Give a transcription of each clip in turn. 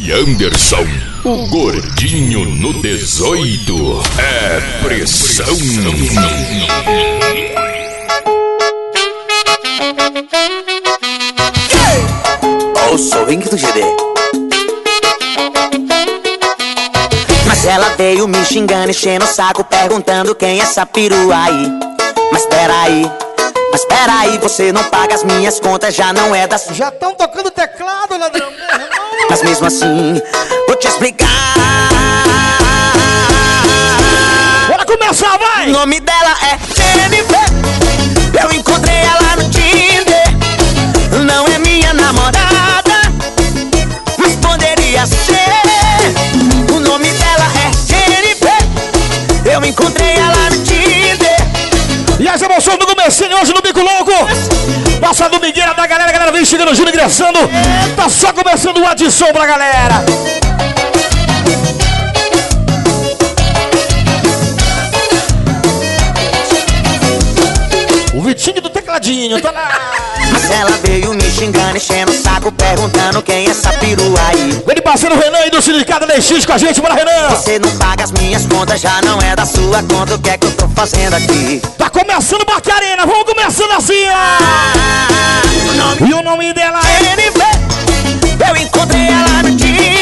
E Anderson, o gordinho no 18. É pressão. Ouça o ringue do GD. Mas ela veio me xingando, enchendo o saco, perguntando quem é essa perua aí. Mas peraí, mas peraí, você não paga as minhas contas, já não é das. Já estão tocando teclado, ladrão. Mas mesmo assim, vou te explicar. Bora começar, vai! O nome dela é Jennifer. Eu encontrei ela no Tinder. Não é minha namorada, mas poderia ser. O nome dela é Jennifer. Eu encontrei ela no Tinder. E as emoções do comecinho hoje no Bico Louco. Nossa domingueira da galera, a galera vem chegando, Júnior ingressando. Tá só começando o adição pra galera. O Vitinho do tecladinho, tá lá. Ela veio me xingando, enchendo o saco, perguntando quem é essa perua aí. Vem parceiro Renan aí do Sindicato LX com a gente, bora Renan. Você não paga as minhas contas, já não é da sua conta. O que é que eu fazendo aqui? Tá começando Bacarena, vamos começando assim, ó. Ah, o nome E o nome dela é... Jennifer. Eu encontrei ela no Tinder.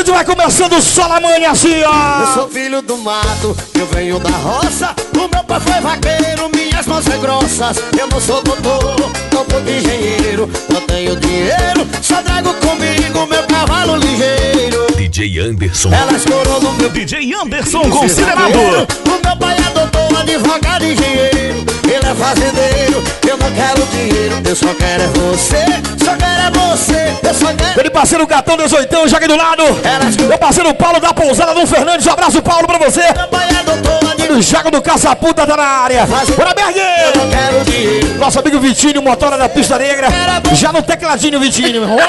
Gente vai começando só na manhã assim, Eu ó. sou filho do mato, eu venho da roça. O meu pai foi vaqueiro, minhas mãos são grossas. Eu não sou doutor, não sou engenheiro. Não tenho dinheiro, só trago comigo meu cavalo ligeiro. DJ Anderson. Ela escorou no meu DJ Anderson vaqueiro. O meu pai é doutor, advogado, engenheiro. Ele é fazendeiro, eu não quero dinheiro. Eu só quero é você, só quero é você. Eu só quero. Ele parceiro Gatão 18, já aqui do lado. Meu parceiro Paulo da Pousada do Fernandes. Um abraço, Paulo, pra você. O Jago do Caça-Puta tá na área. Bora, Eu Berg! Nosso amigo Vitinho, motora da pista negra. Já no tecladinho, Vitinho. Rola!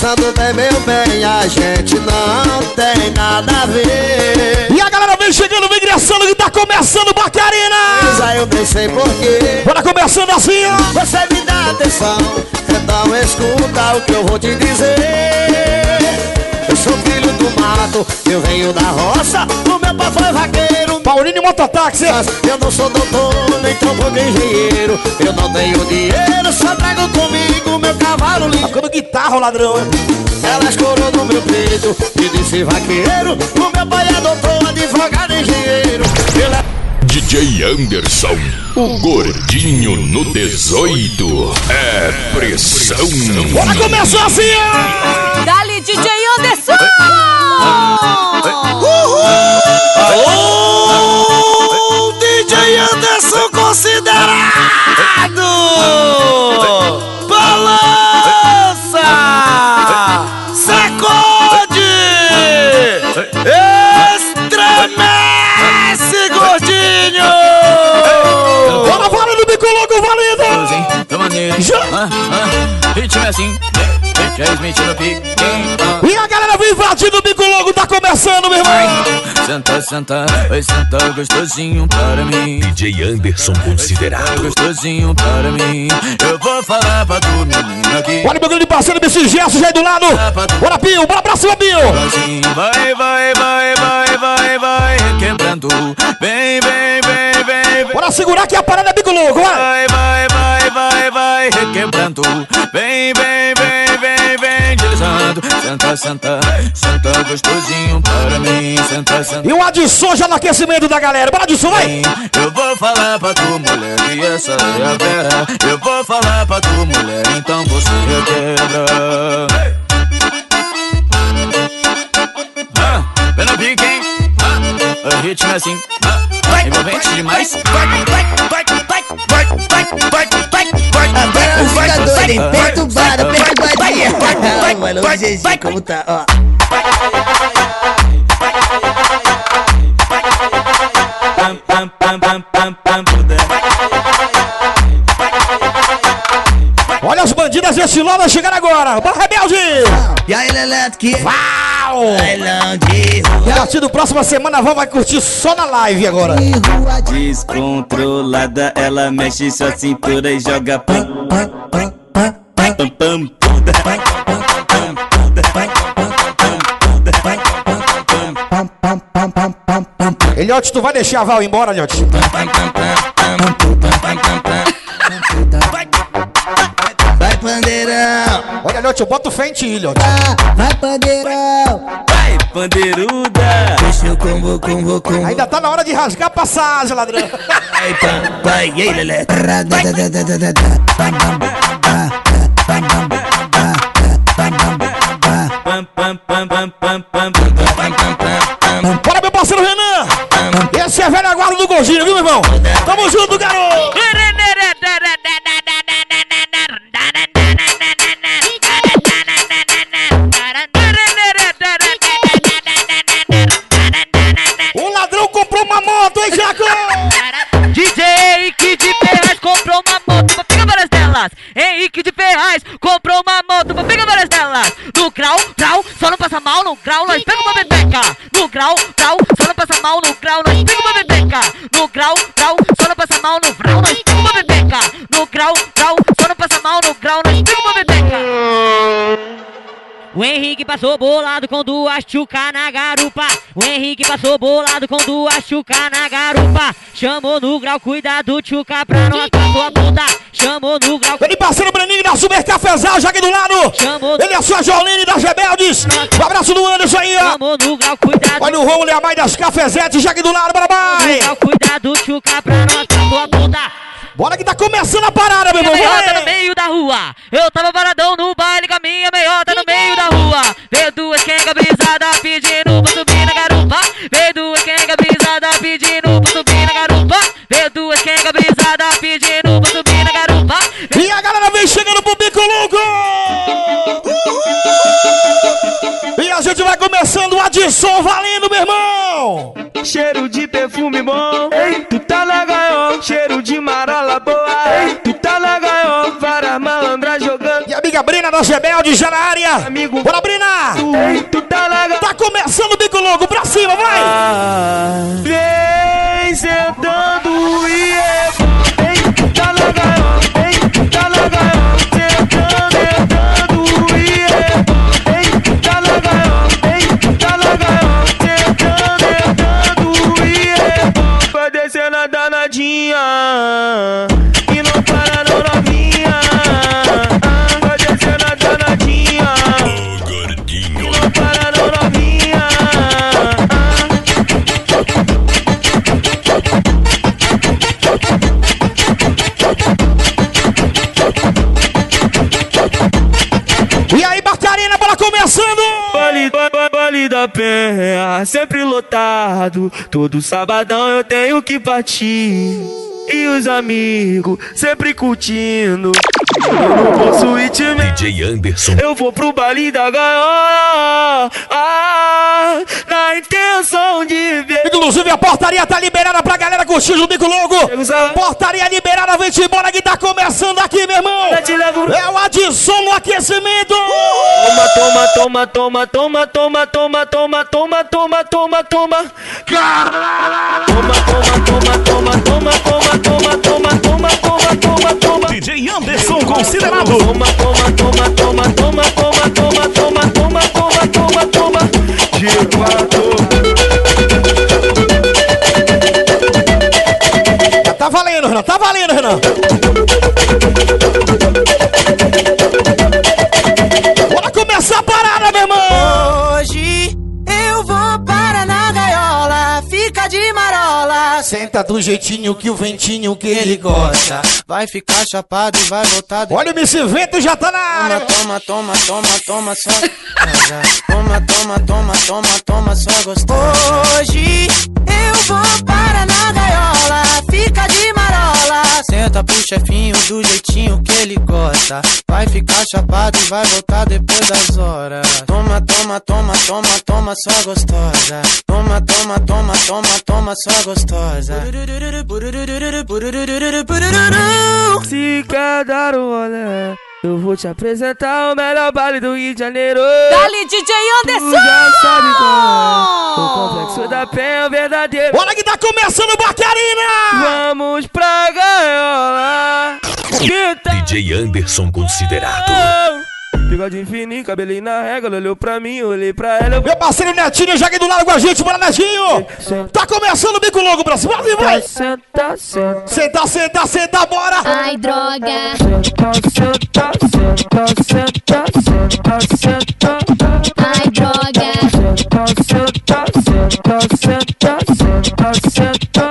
Pensando bem, meu bem, a gente não tem nada a ver. E a galera vem chegando, vem ingressando que tá começando Bacarena. Mas aí eu nem sei porquê. Bora começando assim, ó. Você me dá atenção, então escuta o que eu vou te dizer. Mato, eu venho da roça. O meu pai foi vaqueiro. Paulinho Mototáxi. Eu não sou doutor, nem tampouco engenheiro. Eu não tenho dinheiro, só trago comigo meu cavalo lindo. Tocando guitarra, o ladrão. Ela escorou no meu peito e disse vaqueiro. O meu pai é doutor, advogado, engenheiro. Ele é DJ Anderson, o gordinho no 18. É pressão. Bora começar assim, ó. Dali, DJ Anderson! o DJ Anderson considerado Ah, ah, ritmo é assim. Já Smith no pique. Ah, E a galera vem invadindo o bico louco, tá começando, meu irmão. Senta, senta, vai sentar gostosinho para mim. DJ Anderson considerado. Gostosinho para mim. Eu vou falar pra tu, menina, que Olha meu grande parceiro, Bicho Gesso, já aí do lado. Bora, Pio, bora pra cima, Pio. assim vai, vai, vai, vai, vai, vai, quebrando. Vem, vem, vem, vem. Bora segurar que a parada é bico louco, vai. Vai, vai, vai, vai, vai, vai requebrando. Vem, vem, vem, vem, vem, deslizando. Senta, senta, senta gostosinho para mim. Senta, senta. E o Adson já no aquecimento da galera. Bora, Adson, vai! Eu vou falar pra tu, mulher, que essa é a vera. Eu vou falar pra tu, mulher, então você requebra. Ah, vem no pique, hein? Ah, o ritmo é assim. Ah, envolvente demais vai, vai, vai, vai, vai. Agora perturbada, perturbadinha. Calma, mano, o GG como tá, ó. As bandidas estilonas chegando agora. Bora, Rebelde! E aí, Leleto, que Uau! E a partir do próxima semana, a Van vai curtir só na live agora. Descontrolada, ela mexe sua cintura e joga pam, pam, pam, pam, pam, pam, pam, puda. pam, pam, pam, pam, pam, pam, pam. Eliote, tu vai deixar a Val embora, Eliote? Eu boto fé em ti, Eliote. Ah, vai, pandeirão. Vai, pandeiruda. Deixa eu combo, combo, combo. Ainda tá na hora de rasgar a passagem, ladrão. Vai, pam, vai, e pam, pam. Bora, meu parceiro Renan! Esse é velho aguardo do Gordinho, viu, meu irmão? Tamo junto, garoto! Passou bolado com duas chuca na garupa. O Henrique passou bolado com duas chuca na garupa. Chamou no grau, cuidado, chuca pra não atar tua bunda. Chamou no grau, Ele parceiro Breninho da Super Cafezal, já aqui do lado. Chamou. Ele é sua Jolene das Rebeldes. Um abraço do Anderson aí, ó. chamou no grau, cuidado. Olha o Romulo e a mãe das Cafezetes, aqui do lado, bora, No vai. grau, cuidado, chuca pra não atar tua bunda. Bora que tá começando a parada, meu Minha irmão. meiota no vai. meio da rua. Eu tava paradão no baile com a minha meiota no meio da rua. Veio duas quenga brisada pedindo pra subir na garupa. Veio duas quenga brisada pedindo pra subir na garupa. Veio duas quenga brisada pedindo pra subir na garupa. E a galera vem chegando pro Bico Louco. A gente vai começando o Adson valendo, meu irmão. Cheiro de perfume bom, Ei, tu tá na gaiola. Cheiro de marola boa, Ei, tu tá na gaiola. Várias malandras jogando, E a amiga Brina das Rebeldes já na área. Amigo. Bora, Brina. tu, Ei, tu tá na gaiola. Tá começando o Bico Louco, pra cima, vai. Vem sentando e é dia. Começando. Vale, va- va- vale da penha, sempre lotado. Todo sabadão eu tenho que partir. E os amigos sempre curtindo. Eu não posso ir te DJ Anderson. Eu vou pro baile da gaiola. Ah, na intenção de ver. Inclusive, a portaria tá liberada pra galera curtir o Bico Louco. Portaria liberada, vem te embora que tá começando aqui, meu irmão. É o Adson no aquecimento. Toma, toma, toma, toma, toma, toma, toma, toma, toma, toma, toma, toma. Toma, toma, toma, toma, toma, toma, toma, toma, toma, toma, toma, toma. DJ Anderson considerado. Toma, toma, toma, toma, toma, toma, toma, toma, toma, toma, toma, toma. De quatro. Tá valendo, Renan, tá valendo, Renan. Senta do jeitinho que o ventinho que ele gosta. Vai ficar chapado e vai voltar de Olha o Miss Vento já tá na área. Toma, toma, toma, toma, toma, só. Toma, toma, toma, toma, toma, só gostoso. Hoje eu vou para na gaiola, fica de marola. Senta pro chefinho do jeitinho que ele gosta. Vai ficar chapado e vai voltar depois das horas. Toma, toma, toma, toma, toma, só gostosa. Toma, toma, toma, toma, toma, só gostosa. Se quer dar rolê, eu vou te apresentar o melhor baile do Rio de Janeiro. Dali, DJ Tu Anderson! já sabe qual é. O complexo da penha é o verdadeiro. Olha que tá começando o Bacarina! Vamos pra gaiola. DJ Anderson considerado. Bigode fininho, cabelinho na régua, olhou pra mim, olhei pra ela, eu Meu parceiro Netinho já aqui do lado com a gente, bora Netinho! Tá começando o bico louco pra cima, vai, vai! Senta, senta, Senta, senta, senta, bora! Ai, droga. senta, senta, senta, senta, senta, senta. Ai, droga. Senta, senta, senta, senta, senta, senta.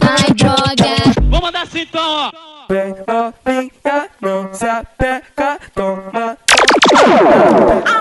Ai, droga. Vem novinha, não se apeca, Ah!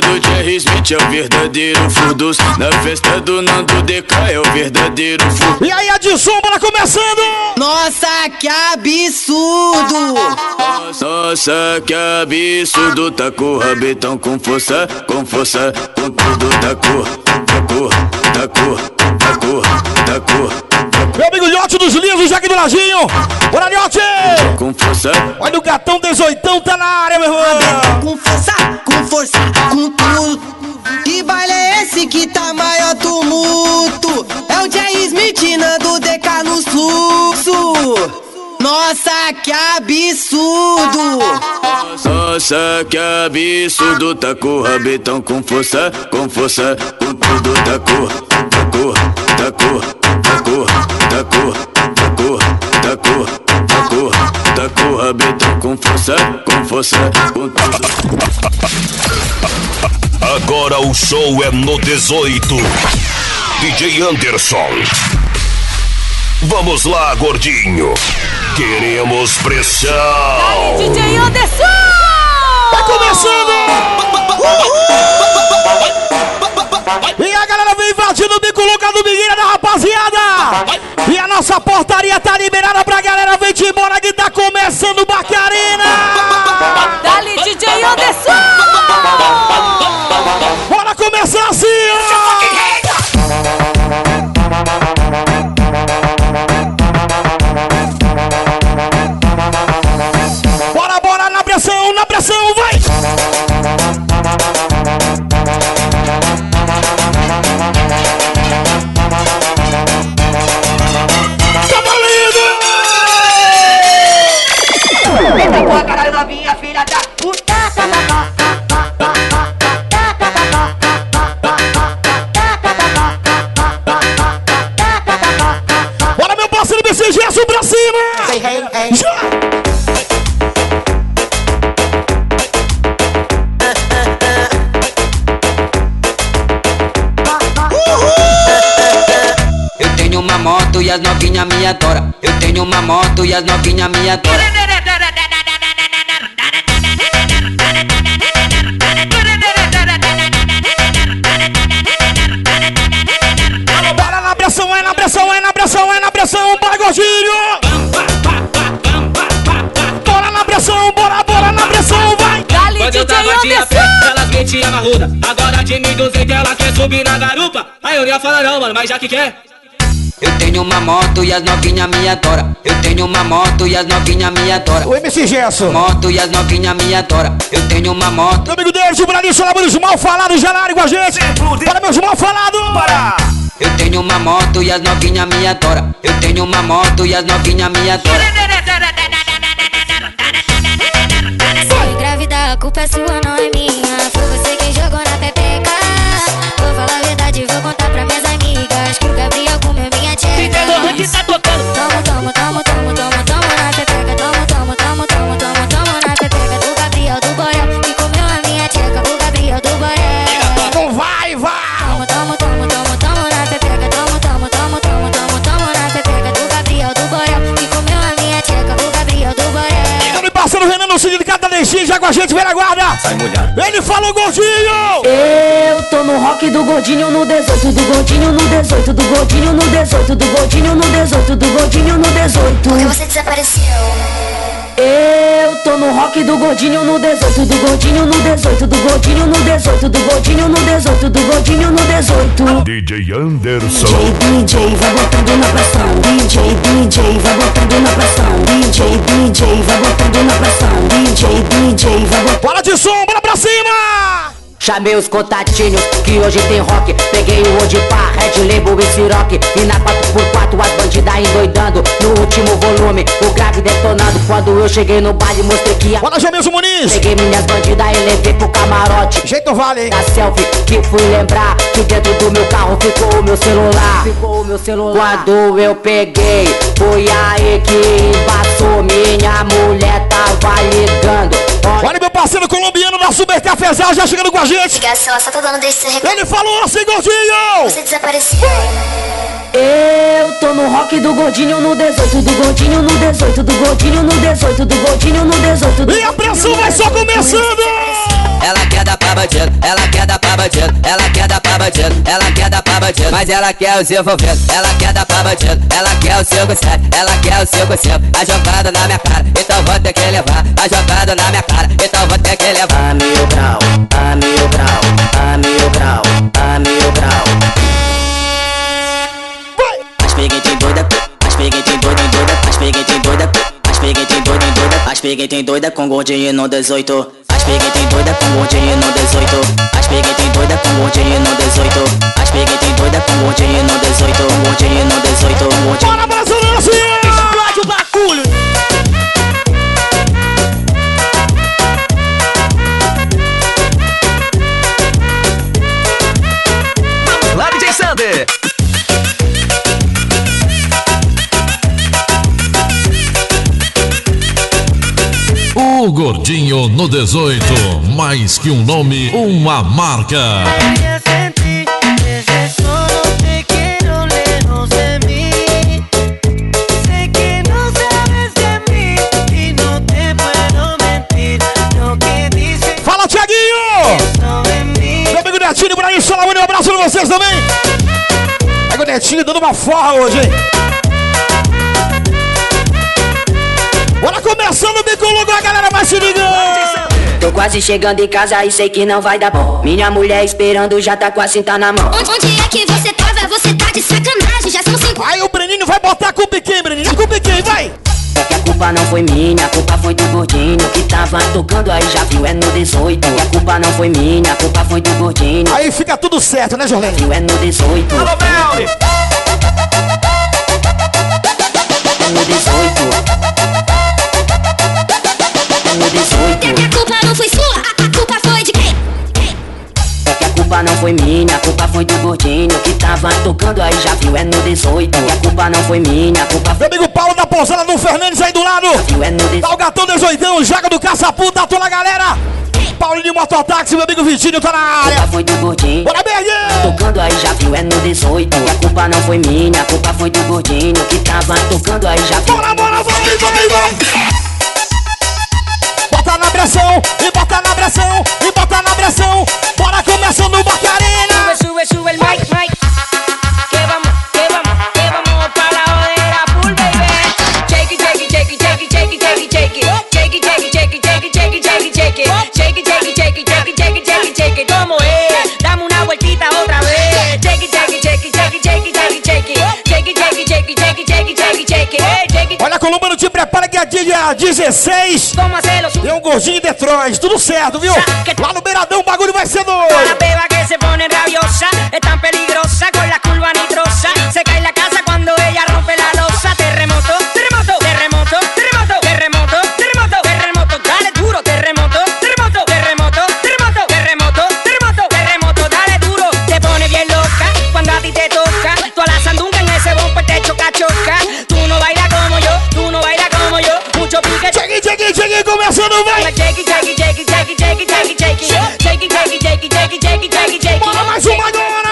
Do Jerry Smith é o verdadeiro furdus. Na festa do Nando DK é o verdadeiro furdus. E aí, Adson, bora começando! Nossa, que absurdo! Nossa, que absurdo, tá com o rabetão com força, com força, com tudo, tá com, tá com, tá com, tá com, tá com, Meu amigo Lhote dos Livros, aqui do ladinho! Bora, Lhote! com força. Olha o gatão 18 tá na área, meu irmão! Que tá maior tumulto? É o Jay Smith Nando DK no fluxo. Nossa, que absurdo! Nossa, que absurdo, tá com o rabetão com força, com força, com tudo, tá com, tá com, tá com, tá com, tá com, tá com, tá com, tá com, tá com o rabetão com força, com força, com tudo. Agora o show é no 18. DJ Anderson. Vamos lá, gordinho. Queremos pressão. DJ Anderson! Tá começando! E a galera vem invadindo o bico louco do Miguel da rapaziada! E a nossa portaria tá liberada pra galera, vem de embora que tá começando o Bacarina! Dali, DJ Anderson! sozinho! Moto e as novinha me adora. Eu tenho uma moto e as novinha me adora. Bora na pressão, é na pressão, é na pressão, é na pressão, bora gordinho! Bora na pressão, bora, bora na pressão, vai! Dali, Quando eu tava de a pé, elas metiam marruda. Agora de 1.200 ela quer subir na garupa. Aí eu não ia falar não, mano, mas já que quer. Eu tenho uma moto e as novinha me adora. Eu tenho uma moto e as novinha me adora. O MC Gerson. Moto e as novinha me adora. Eu tenho uma moto. Meu amigo Deus, o Brasil, lá os mal falados área com a gente. Bora, meus mal falados! Bora! Eu tenho uma moto e as novinha me adora. Eu tenho uma moto e as novinha me adora. Vou engravidar com culpa é sua, não é minha. A gente, velha guarda! Sai mulher. Ele falou gordinho! Eu tô no rock do gordinho no 18, do gordinho no 18, do gordinho no 18, do gordinho no 18, do gordinho no 18. Porque você desapareceu. Eu tô no rock do gordinho no 18, do gordinho no 18, do gordinho no 18, do gordinho no 18, do gordinho no 18. DJ Anderson. DJ, DJ, vai botando na pressão. DJ, DJ, vai botando na pressão. DJ, DJ, vai botando na pressão. DJ, DJ, vai botando. Bola de som, bola pra cima! Chamei os contatinhos que hoje tem rock. Peguei o Odipá, Red Label e Ciroc. E na 4x4 as bandidas endoidando. No último volume, o grave detonando Quando eu cheguei no baile mostrei que a... Bola Jamilson Muniz! Peguei minhas bandidas e levei pro camarote. Jeito vale, hein? Na selfie que fui lembrar Que dentro do meu carro ficou o meu celular. Ficou o meu celular. Quando eu peguei, foi aí que embaçou. Minha mulher tava ligando Olha meu parceiro colombiano da Super Cafezal já chegando com a gente! Ligação, ela só tá dando desse recado. Ele falou assim, gordinho! Você desapareceu. Eu tô no rock do gordinho no 18, do gordinho no 18, do gordinho no 18, do gordinho no 18. do E a pressão vai só começando! Ela quer dar pra bandido, ela quer dar pra bandido, ela quer dar pra bandido, ela quer dar pra bandido, mas ela quer os envolvidos, ela quer dar pra bandido, ela quer o 57, ela quer o 55, a jogada na minha cara, então vou ter que levar, a jogada na minha cara, então vou ter que levar. A mil grau, a mil grau, a mil grau, a mil grau. As peguetem doida, as peguetem doida, doida, as peguetem doida, as peguetem doida, doida, as peguetem doida com gordinho no 18. As peguetem doida com gordinho no 18. As peguetem doida com gordinho no 18. As peguetem doida com gordinho no 18. Gordinho no 18. Gordinho. Bora, assim! Explode o bagulho. Gordinho no 18, mais que um nome, uma marca. Fala, Tiaguinho! Meu amigo Netinho, por aí, Salamone, um abraço pra vocês também! Pega o Netinho dando uma forra hoje, hein? Vai se ligando! Tô quase chegando em casa e sei que não vai dar bom. Minha mulher esperando já tá com a cinta na mão. Onde, onde é que você tava? Você tá de sacanagem. Já são cinco. Aí o Breninho vai botar a culpa em quem, Breninho? A culpa em quem? Vai! É que a culpa não foi minha, a culpa foi do gordinho que tava tocando aí já viu, é no 18. E a culpa não foi minha, a culpa foi do gordinho. Aí fica tudo certo, né, Jorlene? Viu, é no 18. Alô, Belly. É no 18. É no 18. A culpa não foi sua. A, a culpa foi de quem? É que a culpa não foi minha, a culpa foi do gordinho que tava tocando aí já viu, é no 18. E a culpa não foi minha, a culpa Meu foi amigo Paulo da Pousada do Fernandes aí do lado! viu, é no 18. Tá o gatão 18, Jaga do Caça-Puta, toda a galera! Paulinho Mototáxi, meu amigo Vitinho tá na A área! culpa foi do gordinho. Bora, Berguinho! Tocando aí já viu, é no 18. E a culpa não foi minha, a culpa foi do gordinho que tava tocando aí já viu. Bora, bora, vai, vai, vai! Bota na pressão, e bota na pressão, e bota na pressão! Bora começando o Bacarena! Sube, sube el mic, mic. Que vamos, que vamos, que vamos pa' la jodera full, baby. Shake it, shake it, shake it, shake it, shake it, shake it, shake it. Shake it, shake it, shake it, shake it, shake it, shake it, shake it. Shake it, shake it, shake it, shake it, shake it, shake it, shake it. ¿Cómo es? Dame una vueltita otra vez. Shake it, shake it, shake it, shake it, shake it, shake it, shake it. Shake it, shake it, shake it, shake it, shake it, shake it, shake it. Hey, shake it. Olha, Columbano, te prepara que é dia 16 ¿Cómo hacerlo? tem um gordinho em Detroit, tudo certo, viu? Lá no Beiradão o bagulho vai ser doido! então vai. Bora mais uma agora.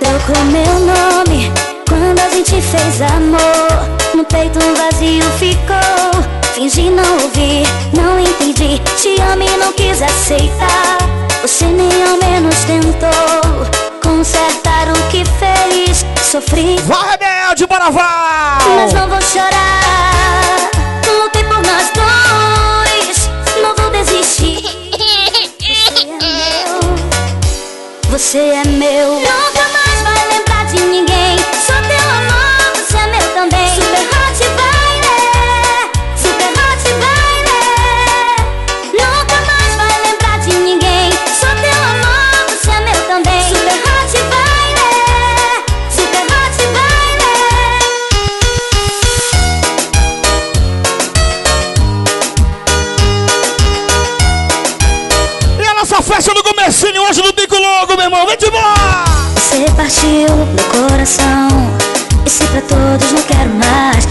Trocou meu nome quando a gente fez amor. No peito um vazio ficou. Fingi não ouvir, não entendi. Te amo e não quis aceitar. Você nem ao menos tentou consertar o que fez. Sofri. Vai, rebelde, bora, vai! Mas não vou chorar. Você é meu. Você irmão, vem de! Você partiu meu coração E se pra todos não quero mais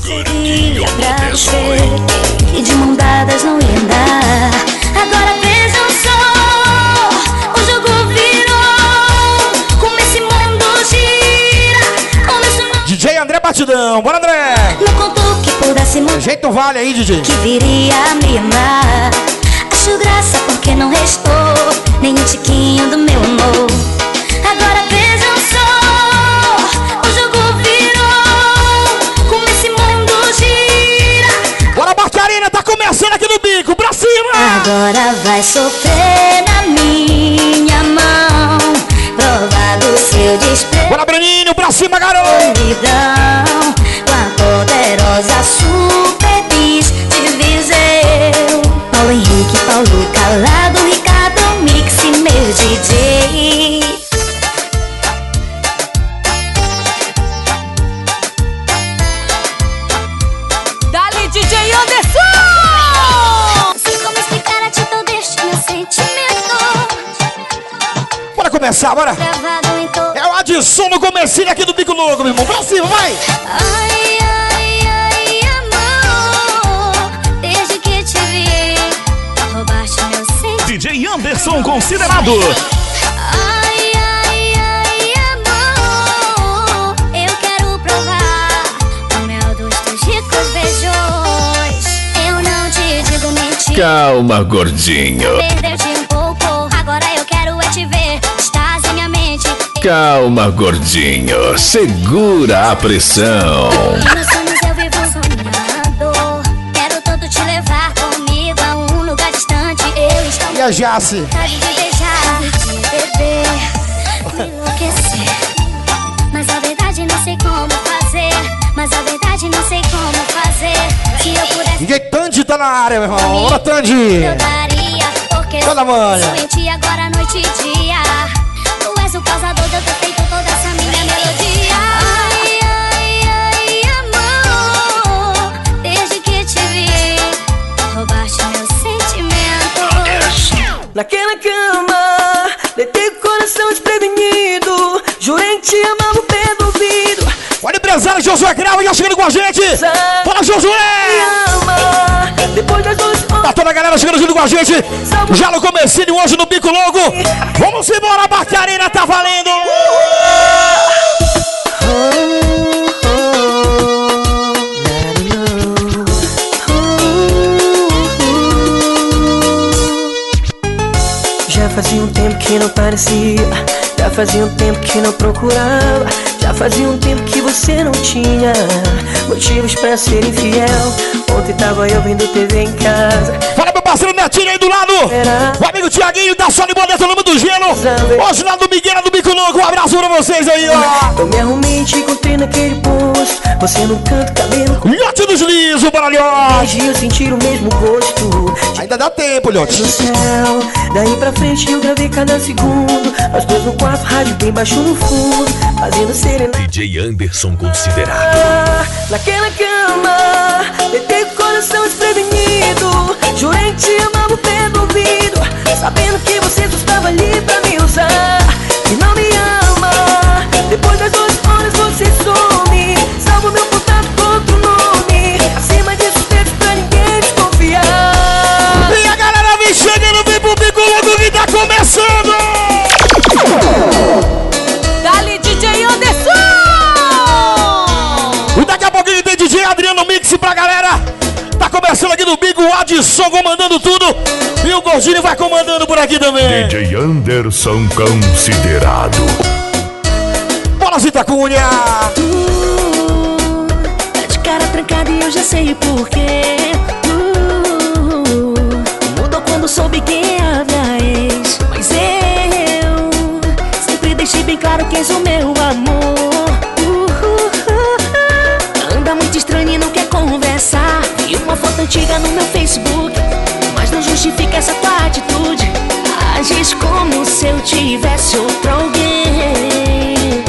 Seria pra você E de mão dadas não ia andar Agora vejam só O jogo virou Como esse mundo gira Como isso não DJ André Batidão, bora André! Não contou que pudesse mudar Jeito vale aí, DJ. que viria a me amar. Acho graça porque não restou nem um tiquinho do meu amor. Agora vejam só, o jogo virou. Como esse mundo gira. Bora, Barcarina, tá começando aqui no Bico, pra cima! Agora vai sofrer na minha mão. Provar do seu desprezo. Bora, Bruninho, pra cima, garoto! solidão Com a poderosa super DJ Dali, DJ Anderson! Não sei como explicar a atitude deste meu sentimento Bora começar, bora! É o Adson no comecinho aqui do Bico Logo, meu irmão, pra cima, vai! Ai, ai, ai, Anderson considerado. Ai, ai, ai, amor, eu quero provar o mel dos teus ricos beijos. Eu não te digo mentira, Calma, gordinho. perdeu-te um pouco. Agora eu quero é te ver, estás em minha mente. Calma, gordinho. Segura a pressão. E Jace? vontade de beijar, de beber, me enlouquecer. Mas a verdade não sei como fazer. Mas a verdade não sei como fazer. Se eu pudesse, DJ Tandy tá na área, meu irmão. Bora, Tandy! eu daria. Porque Toda ti agora noite e dia. Naquela cama, deitei com o coração desprevenido. Jurei te amar no pé do ouvido. Olha o empresário Josué Cravo já chegando com a gente! Fala, Josué! ama, Tá toda a galera chegando junto com a gente! Já no comecinho, hoje no Bico Logo! Vamos embora, Barcarina, tá valendo! Parecia, já fazia um tempo que não procurava, já fazia um tempo que você não tinha motivos pra ser infiel. Ontem tava eu vendo TV em casa, parceiro Netinho aí do lado! O amigo Tiaguinho da Sony Boneta, nome do gelo! Hoje lá do Miguel do Bico Logo, um abraço pra vocês aí, ó! eu me arrumei e te encontrei naquele posto, você no canto, cabelo com Lhote dos lisos, baralhote! e eu sentir o mesmo gosto. Ainda dá tempo, Lhote! no céu. Daí pra frente eu gravei cada segundo. Nós dois no quarto, rádio bem baixo no fundo. Fazendo serenata DJ Anderson considerado. naquela cama. Deitei com Sabendo que você só estava ali pra me usar. Adson comandando tudo. E o Gordinho vai comandando por aqui também. DJ Anderson Considerado. Bora, Zita Cunha. Tá de cara trancada e eu já sei porquê. Uh, mudou quando soube quem é a minha ex. Mas eu sempre deixei bem claro que és o meu amor. Foto antiga no meu Facebook. Mas não justifica essa tua atitude. Agis como se eu tivesse outro alguém.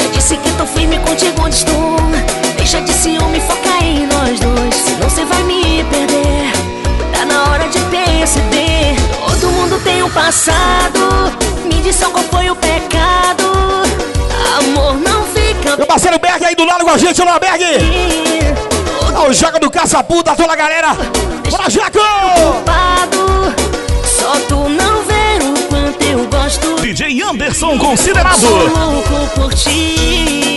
Já disse que tô firme contigo onde estou. Deixa de ciúme, foca em nós dois. Senão cê vai me perder. Tá na hora de perceber. Todo mundo tem um passado. Me diz só qual foi o pecado. Amor não fica. Meu parceiro Berg aí do lado com a gente, olá, Berg. Jaca do Caçaputa, toda a galera. Bora, Jaco! culpado. Só tu não ver o quanto eu gosto. DJ Anderson Considerado. Sou louco por ti.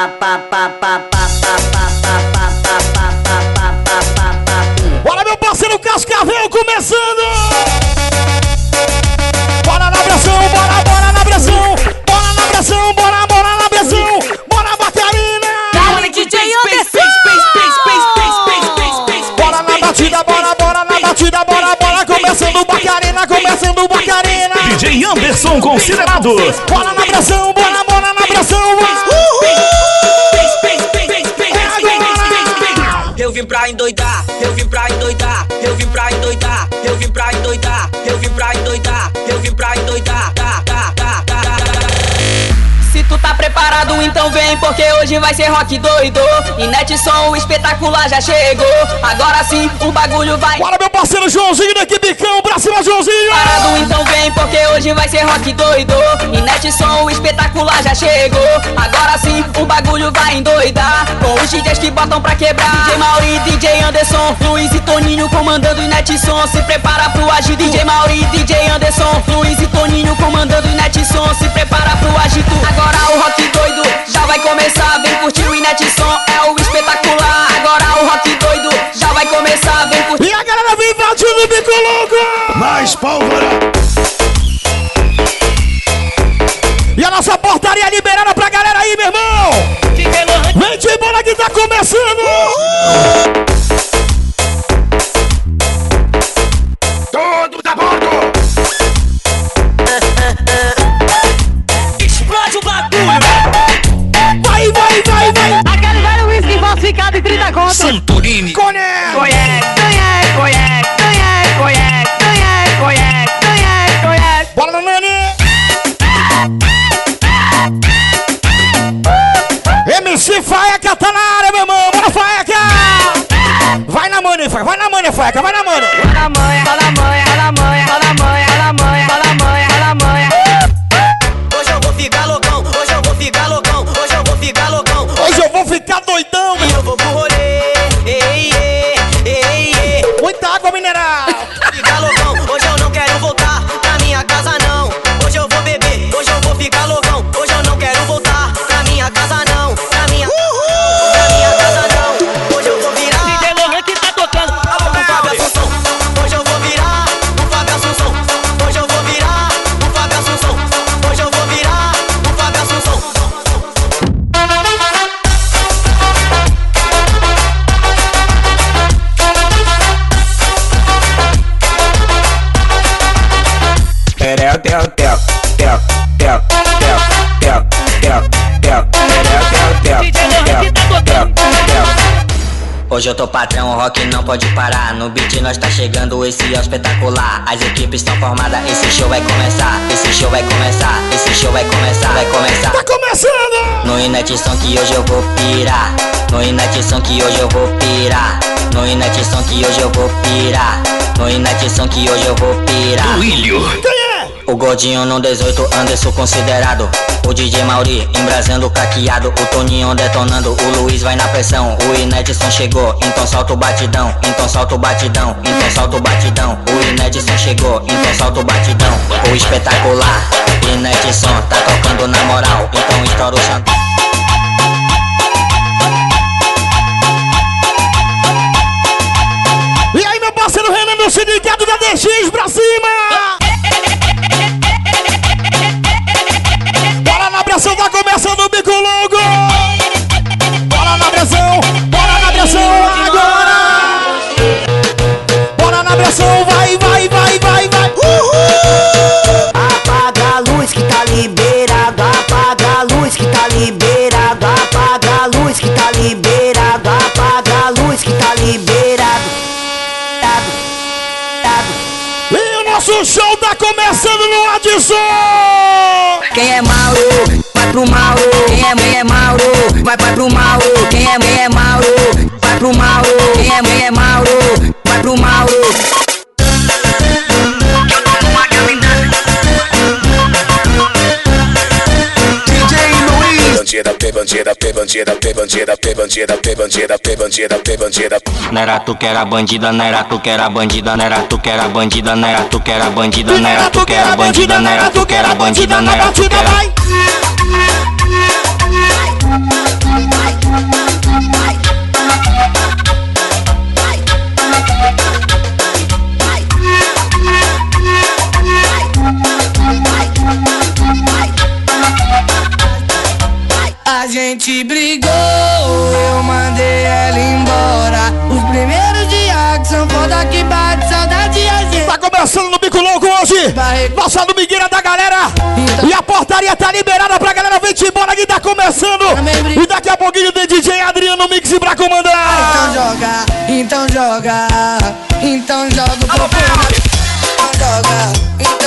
Pa, pa, pa, pa, pa, pa, pa, pa, pa, pa, pa, pa, pa, pa, pa, pa, pum. Bora, meu parceiro Cascavel começando! Bora na pressão, bora, bora na pressão! Bora na pressão, bora, bora na pressão! Bora, Bacarina! Calma, DJ Anderson. Bora na batida, bora, bora na batida, bora, bora! Começando Bacarina, começando Bacarina! DJ Anderson Considerado. Bora na pressão, bora, então vem, porque hoje vai ser rock doido. E net som espetacular já chegou. Agora sim o bagulho vai. Bora, meu parceiro Joãozinho da equipe Cão, pra cima, Joãozinho! Parado, então vem, porque hoje vai ser rock doido. E net som espetacular já chegou. Agora sim o bagulho vai endoidar. Com os DJs que botam pra quebrar. DJ Mauri, DJ Anderson, Luiz e Toninho comandando o net som. Se prepara pro agito. DJ Mauri, DJ Anderson, Luiz e Toninho comandando o net som. Se prepara pro agito. Agora o rock doido já vai começar. Vem curtir o Inet som, é o espetacular. Agora o rock doido já vai começar. Vem curtir. E a galera vem invadindo o bico louco! Mais pólvora. E a nossa portaria liberada pra galera aí, meu irmão! Vem de bola que tá começando! Todos Santorini. Coné! Conhece, conhece, conhece, conhece, conhece, conhece, conhece, conhece, conhece. Bora, Nani! MC Faeca tá na área, meu irmão! Bora, Faeca! Vai na manha, Faeca! Vai na manha, Faeca! Vai na manha! Manha, roda manha, Hoje eu tô patrão, o rock não pode parar. No beat nós tá chegando, esse é o espetacular. As equipes estão formadas, esse show vai começar. Esse show vai começar, esse show vai começar, vai começar. Tá começando! No Inet som que hoje eu vou pirar. No Inet som que hoje eu vou pirar. No Inet som que hoje eu vou pirar. No Inet som que hoje eu vou pirar. William. O gordinho no 18, Anderson considerado. O DJ Mauri embrasando caqueado. O Toninho detonando, o Luiz vai na pressão. O Inedson chegou, então solta o batidão. Então solta o batidão, então solta o batidão. O Inedson chegou, então solta o batidão. O espetacular, Inedson tá tocando na moral. Então estoura o chantão. E aí, meu parceiro Renan do Sindicato da DX pra cima! Bora na pressão, o show tá começando no Adson! Quem é Mauro, vai pro Mauro. Quem é, quem é Mauro, vai, vai pro Mauro. Quem é, quem é Mauro, vai pro Mauro. Quem é, quem é Mauro, vai pro Mauro. Bandida, P, bandida, P, bandida, P, bandida, P, bandida, P, bandida, P, bandida, P, bandida. Não era tu que era bandida, não era tu que era bandida, não era tu que era bandida, não era tu que era bandida, não era tu que era bandida, não era tu que era bandida, não era tu que era. A gente brigou, eu mandei ela embora. Os primeiros dias que são foda que bate saudade a gente. Tá começando no Bico Louco hoje! Nossa domingueira da galera! E a portaria tá liberada pra galera vir embora que tá começando! E daqui a pouquinho tem DJ Adriano Mix pra Então comandar! joga, então joga, então joga o popô. Então joga, então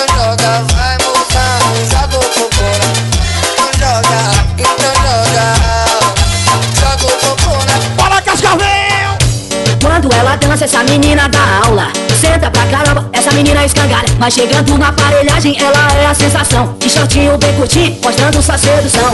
Essa menina dá aula. Senta pra caramba, essa menina escangalha. Mas chegando na aparelhagem, ela é a sensação. De shortinho bem curtinho, mostrando sua sedução.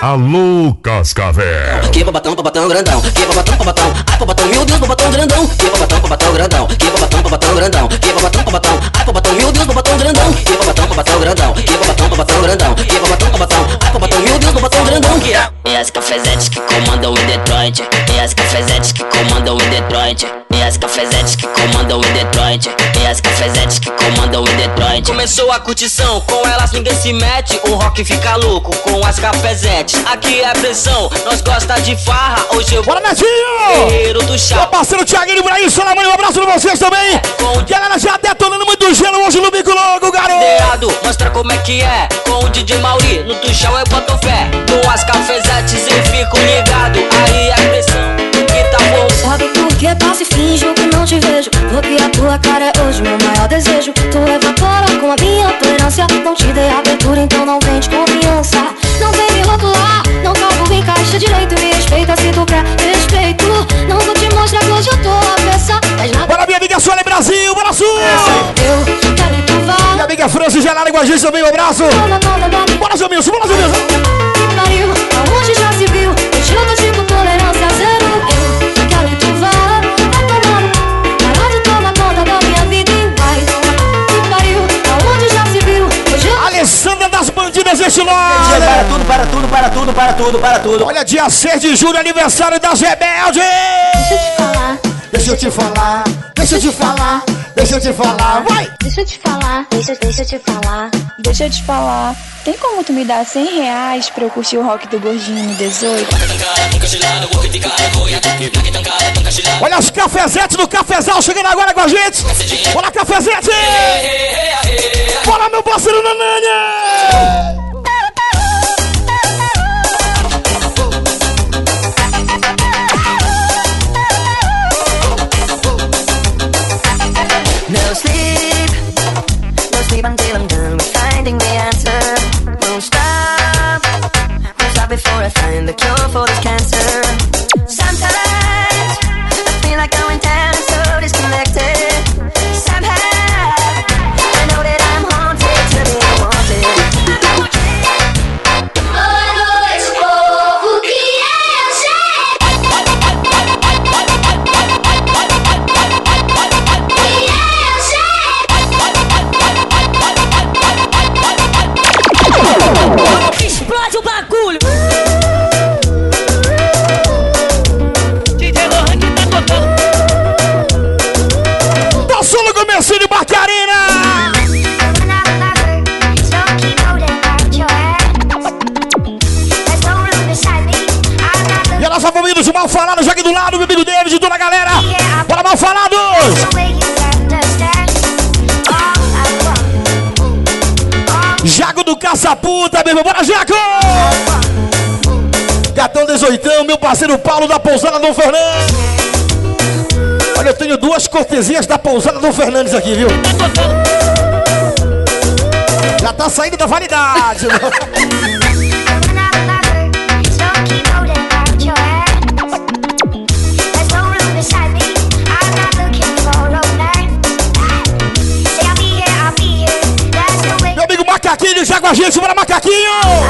Alô, Cascavel. Que babatão, babatão grandão. Que babatão, babatão. Ai, babatão, meu Deus, babatão grandão. Que babatão, babatão grandão. Que babatão, babatão grandão. Que babatão, babatão. Ai, babatão, meu Deus, babatão grandão. Que babatão, babatão grandão. Que babatão, babatão grandão. Que babatão, babatão. Ai, babatão, meu Deus, babatão grandão. Que é. E as cafezetes que comandam em Detroit. E as cafezetes que comandam em Detroit. E as cafezetes que comandam em Detroit. E as cafezetes que comandam em Detroit. Começou a curtição, com elas ninguém se mete. O rock fica louco com as cafezetes. Aqui é pressão, nós gosta de farra. Hoje eu Bora, Netinho! Guerreiro do Meu chá. parceiro Thiago Ibrahim, Solamani, um abraço pra vocês também! Galera já detonando muito gelo hoje no Bico Louco, garoto! Deado, mostra como é que é. Com o DJ Mauri, no tuchão eu boto fé. Com as cafezetes eu fico ligado. Aí é pressão. Sabe por que passo e finjo que não te vejo? Porque a tua cara é hoje meu maior desejo. Tu evapora com a minha tolerância. Não te dei abertura, então não vem de confiança. Não vem me rotular, não cabo encaixa direito. Me respeita se tu quer respeito. Não vou te mostrar que hoje eu tô avessa. Mas nada. Bora, minha amiga Sueli Brasil, bora Sul! Eu quero que tu vá. Minha amiga Francis Gelada com a gente também, um abraço! Bora, seu Milson, bora, seu Milson! pariu, aonde já se viu? Eu jogo tipo tolerância Para tudo, para tudo, para tudo, para tudo, para tudo. Olha, dia 6 de julho, aniversário das Rebeldes! Deixa eu te falar. Deixa eu te falar, deixa eu te falar, deixa eu te falar, vai! Deixa eu te falar, deixa, deixa eu te falar. Deixa eu te falar, tem como tu me dar 100 reais pra eu curtir o rock do gordinho no 18? Olha os cafezetes do cafezal chegando agora com a gente! Bora, cafezete! Bora, meu parceiro Nananha! 一般冰冷 Do Caça-Puta, meu irmão. Bora, Jaco! Gatão 18, meu parceiro Paulo da Pousada do Fernandes. Olha, eu tenho duas cortesias da Pousada do Fernandes aqui, viu? Já tá saindo da validade. Meu amigo Macaquinho já a gente, bora Macaquinho!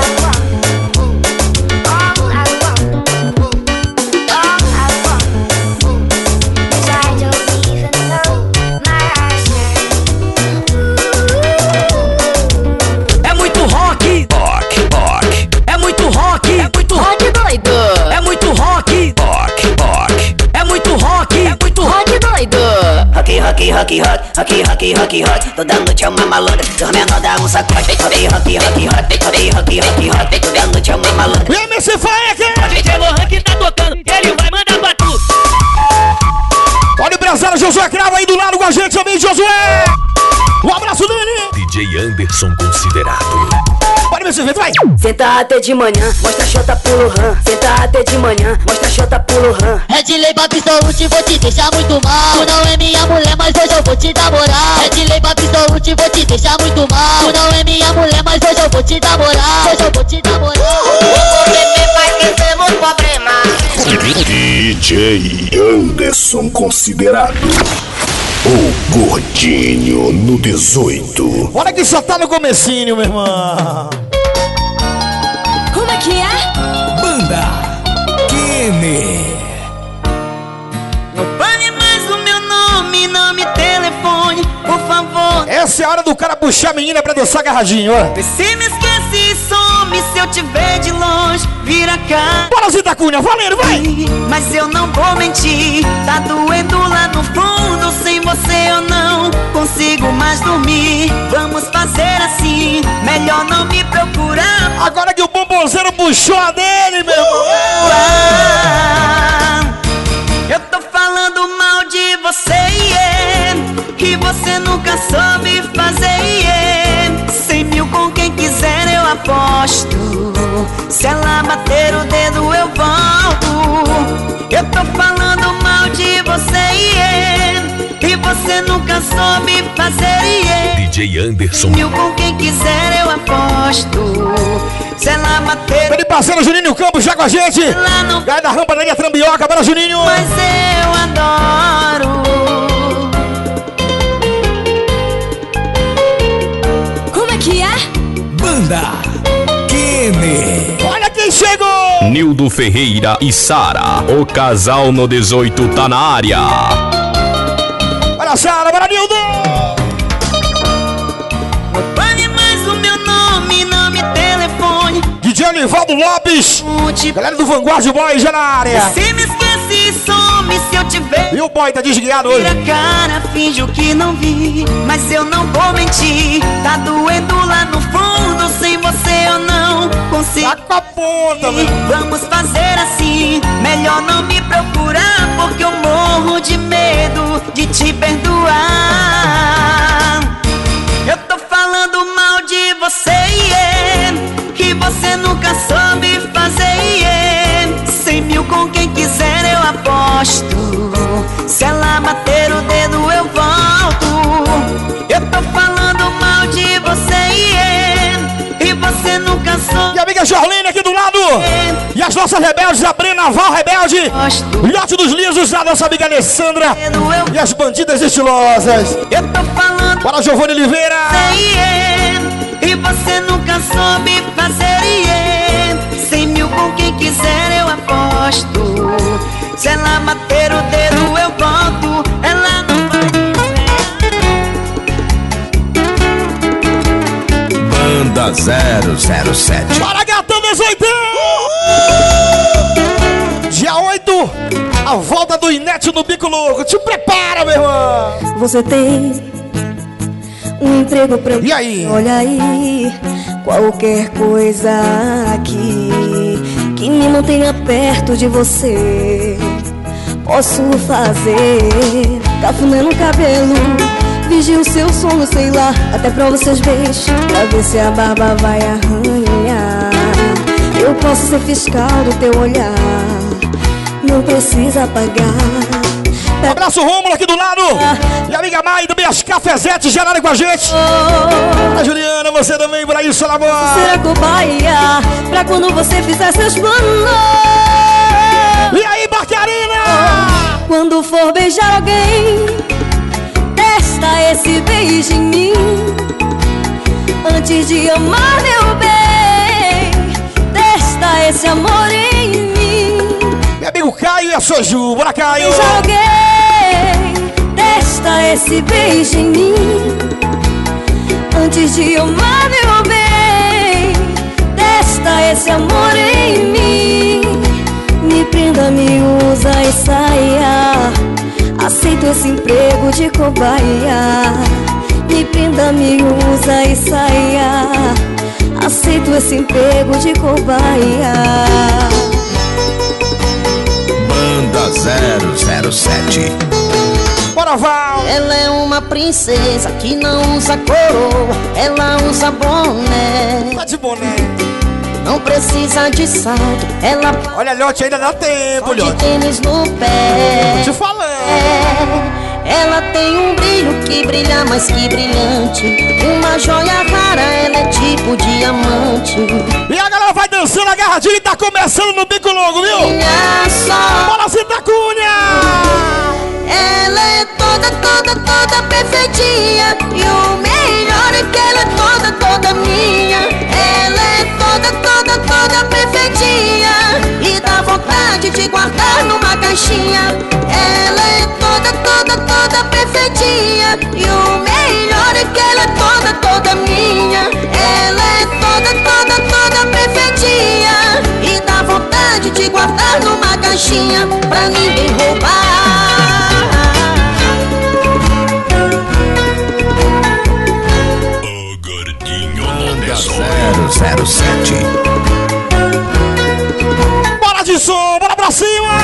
Rock, rock, rock, rock, rock, rock. Toda noite é uma malandra, dos menor dá um sacode. Rock, rock, rock, rock, rock, rock, rock, rock. Toda noite é uma malandra. E MC Faek! O DJ Lohan que tá tocando, ele vai mandar pra tu. Olha o empresário Josué Cravo aí do lado com a gente, amigo Josué! Um abraço dele! DJ Anderson considerado. Vento, vai! Senta até de manhã, mostra a chota pro Lohan. Senta até de manhã, mostra a chota pro Lohan. Red Label Pistolute, vou te deixar muito mal Tu não é minha mulher, mas hoje eu vou te dar moral Red Label Pistolute, vou te deixar muito mal Tu não é minha mulher, mas hoje eu vou te dar moral Hoje eu vou te dar moral DJ Anderson considerado. O gordinho no 18. Olha que só tá no comecinho, meu irmão! Banda Kene. Não fale mais o meu nome, não me telefone, por favor. Essa é a hora do cara puxar a menina pra dançar agarradinho, ó! Se me esquece e some, se eu te ver de longe, vira cá. Bora, Zita Cunha, valendo, vai! Mas eu não vou mentir, tá doendo lá no fundo. Você eu não consigo mais dormir. Vamos fazer assim, melhor não me procurar. Agora que o bombonzeiro puxou a dele, meu irmão! Ah, Eu tô falando mal de você, yeah, que você nunca soube fazer. yeah. Cem mil com quem quiser eu aposto. Se ela bater o dedo eu volto. Soube fazer. yeah. DJ Anderson. Mil com quem quiser eu aposto. Se ela bater Ele parceiro Juninho Campos já com a gente! lá no Gai da rampa da linha Trambioca, bora, Juninho! mas eu adoro. Como é que é? Banda Kene. Olha quem chegou! Nildo Ferreira e Sara. O casal no 18 tá na área. Bora, Sara, bora, Nildo! Fale mais o meu nome, não me telefone. DJ Anivaldo Lopes! Galera do Vanguard Boy já na área! Se me esquece e some, se eu te ver. E o boy tá desguiado hoje! Vira a cara, finjo que não vi. Mas eu não vou mentir. Tá doendo lá no fundo. Sem você eu não consigo. Tá com a ponta, meu. Vamos fazer assim. Melhor não me procurar. Porque eu morro de medo de te perdoar. Eu tô falando mal de você, yeah, que você nunca soube fazer. yeah. Cem mil com quem quiser eu aposto. Se ela bater amiga Jorlene aqui do lado! E as nossas rebeldes, a Brena Val Rebelde! Ilhote dos Lisos, a nossa amiga Alessandra! E as bandidas estilosas! Eu tô falando Bora, Giovanni Oliveira! e você nunca soube fazer. yeah. Cem mil com quem quiser eu aposto. Se ela bater o dedo eu volto. Banda 007. Bora, gatão 18! Dia 8, a volta do Inete no Bico Louco. Te prepara, meu irmão! Você tem emprego pra mim. E aí? Olha aí, qualquer coisa aqui que me mantenha perto de você. Posso fazer cafuné no cabelo, vigio o seu sono, sei lá, até pra vocês beijos, pra ver se a barba vai arranhar. Eu posso ser fiscal do teu olhar, não precisa pagar. Um abraço Rômulo aqui do lado. E a amiga Mai do Minhas Cafezetes geraram com a gente. A Juliana, você também por aí, seu amor. Será cobaia pra quando você fizer seus planos. E aí, Barcarina? Quando for beijar alguém, testa esse beijo em mim. Antes de amar meu bem, testa esse amor em mim. Meu amigo Caio e a sua Ju. Bora, Caio. Beijar alguém, testa esse beijo em mim. Antes de amar meu bem, testa esse amor em mim. Me prenda, me usa e saia. Aceito esse emprego de cobaia. Me prenda, me usa e saia. Aceito esse emprego de cobaia. Banda 007. Bora, Val. Ela é uma princesa que não usa coroa, ela usa boné. Tá de boné. Não precisa de salto, ela Olha, Lhote, ainda dá tempo, Lhote. tênis no pé. Te falando. É, ela tem um brilho que brilha mais que brilhante. Uma joia rara, ela é tipo diamante. E a galera vai dançando agarradinho e tá começando no bico longo, viu? Guardar numa caixinha Pra ninguém roubar Banda 007. Bora de som, bora pra cima!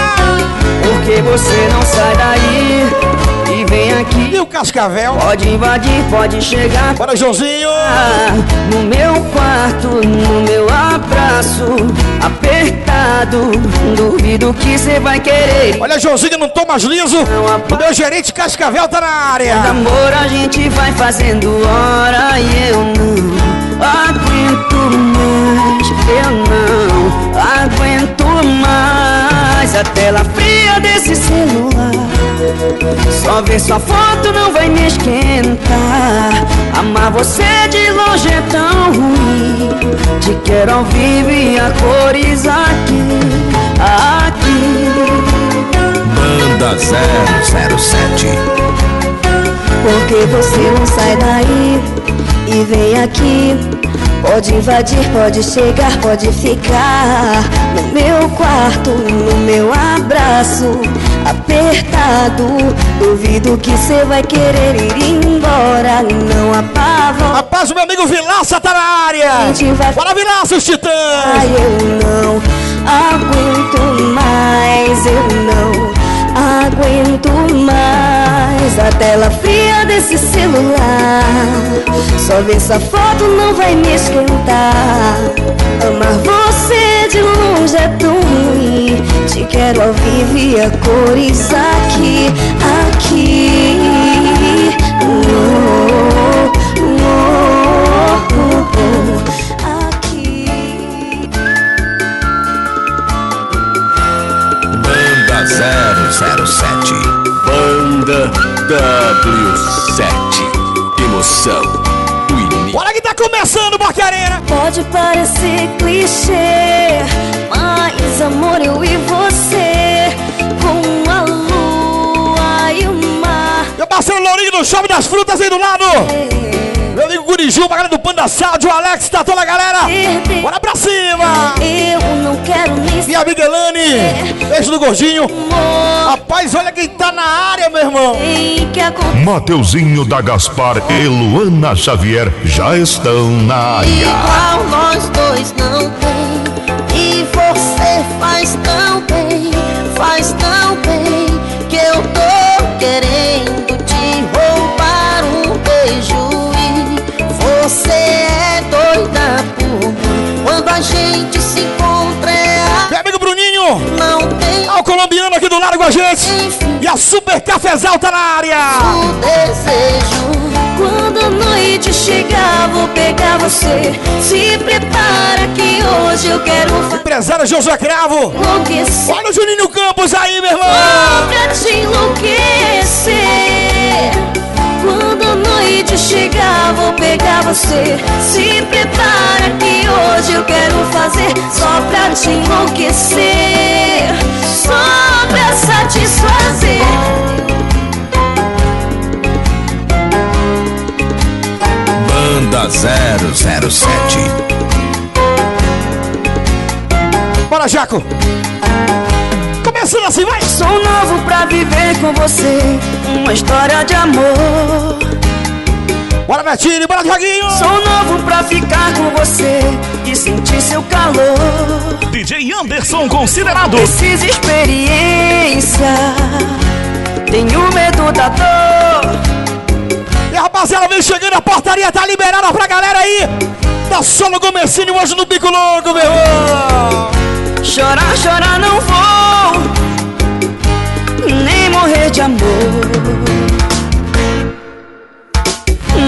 Porque você não sai daí vem aqui. E o Cascavel? Pode invadir, pode chegar. Bora, Joãozinho! No meu quarto, no meu abraço, apertado. Duvido que você vai querer. Olha, Joãozinho, não tô mais liso. O meu gerente Cascavel tá na área. Amor a gente vai fazendo hora e eu não aguento mais. Eu não aguento mais a tela fria desse celular. Só ver sua foto não vai me esquentar. Amar você de longe é tão ruim. Te quero ao vivo e a cores aqui, aqui. Banda 007. Porque você não sai daí e vem aqui. Pode invadir, pode chegar, pode ficar no meu quarto, no meu abraço, apertado. Duvido que você vai querer ir embora, não apavora. Rapaz, o meu amigo Vilaça tá na área. Vai- Bora, Vilaça, os titãs. Ai, eu não aguento mais, eu não aguento mais a tela fria desse celular. Só ver essa foto não vai me esquentar. Amar você de longe é tão ruim. Te quero ao vivo e a cores aqui, aqui. Oh, oh, oh, aqui. Banda 007. Banda W7. Emoção. Começando, Barcarena. Pode parecer clichê, mas amor, eu e você, com a lua e o mar. Meu parceiro Lourinho do Shopping das Frutas aí do lado. Meu amigo Guriju, a galera do Panda Sound, o Alex, tá toda a galera. Bora pra cima. Eu não quero nem Minha amiga Elane, Dani. Beijo do gordinho. Rapaz, olha quem tá na área, meu irmão. Mateuzinho da Gaspar e Luana Xavier já estão na área. Igual nós dois não tem E você faz tão bem Faz tão bem Que eu tô querendo te roubar um beijo E você é doida por mim Quando a gente se encontra tem Ó, o colombiano aqui do lado com a gente. E a Super Cafezal tá na área. o desejo Quando a noite chegar, vou pegar você. Se prepara que hoje eu quero fazer. Empresário Josué Cravo. Olha o Juninho Campos aí, meu irmão. pra te enlouquecer. Quando a noite chegar, vou pegar você. Se prepara que hoje eu quero fazer só pra te enlouquecer, só pra satisfazer. Banda 007. Bora, Jaco. Começando assim, vai. Sou novo pra viver com você uma história de amor. Bora, Betinho, bora, Dioguinho. Sou novo pra ficar com você e sentir seu calor. DJ Anderson considerado. Precisa experiência, tenho medo da dor. E a rapaziada vem chegando, a portaria tá liberada pra galera aí. Tá só no comecinho hoje no Bico Louco, meu irmão. Chorar, chorar não vou, nem morrer de amor.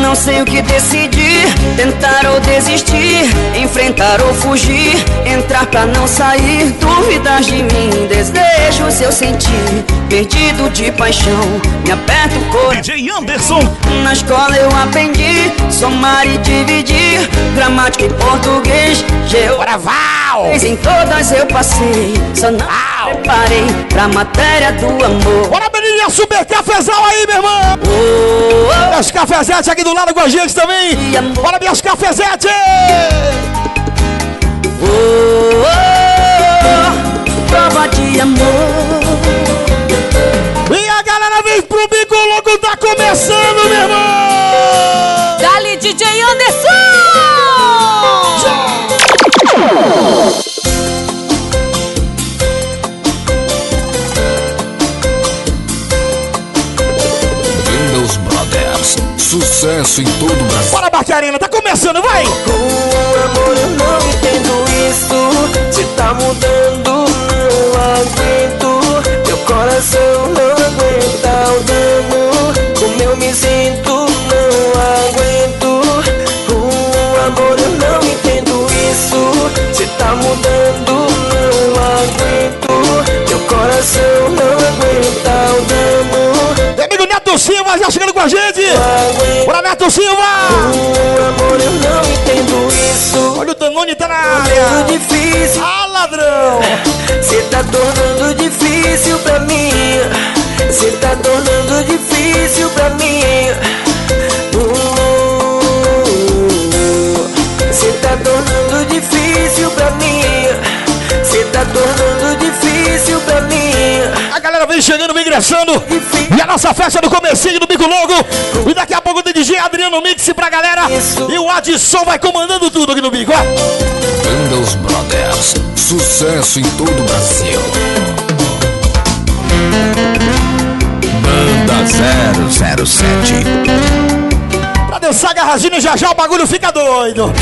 Não sei o que decidir, tentar ou desistir, enfrentar ou fugir, entrar pra não sair, dúvidas de mim, desejos eu sentir, perdido de paixão, me aperta o coração. DJ Anderson. Na escola eu aprendi somar e dividir, gramática e português, geo. Val! Em todas eu passei, só não preparei pra matéria do amor. Bora, menininha, super cafezal aí, meu irmão. Oh, As cafezetes aqui do lado com a gente também. Bora, minhas cafezetes. oh, oh, prova de amor. E a galera vem pro Bico Louco, tá começando, meu irmão. Dali, DJ Anderson! Windows Sucesso em todo o Brasil. Bora, Barcarina, tá começando, vai. amor, eu não entendo isso. Se tá mudando, Silva já chegando com a gente. Bora, Neto Silva. Amor, eu não entendo isso. Olha o Danone tá na área. difícil. Ah, ladrão. Cê tá tornando difícil pra mim. Cê tá tornando difícil pra mim. Cê tá tornando difícil pra mim. Cê tá tornando difícil pra mim. A galera vem chegando, vem ingressando. A nossa festa do comecinho do Bico Longo. E daqui a pouco o DJ Adriano Mix pra galera. E o Adson vai comandando tudo aqui no Bico, ó. Windows Brothers. Sucesso em todo o Brasil. Banda 007. Pra dançar agarradinho já já o bagulho fica doido.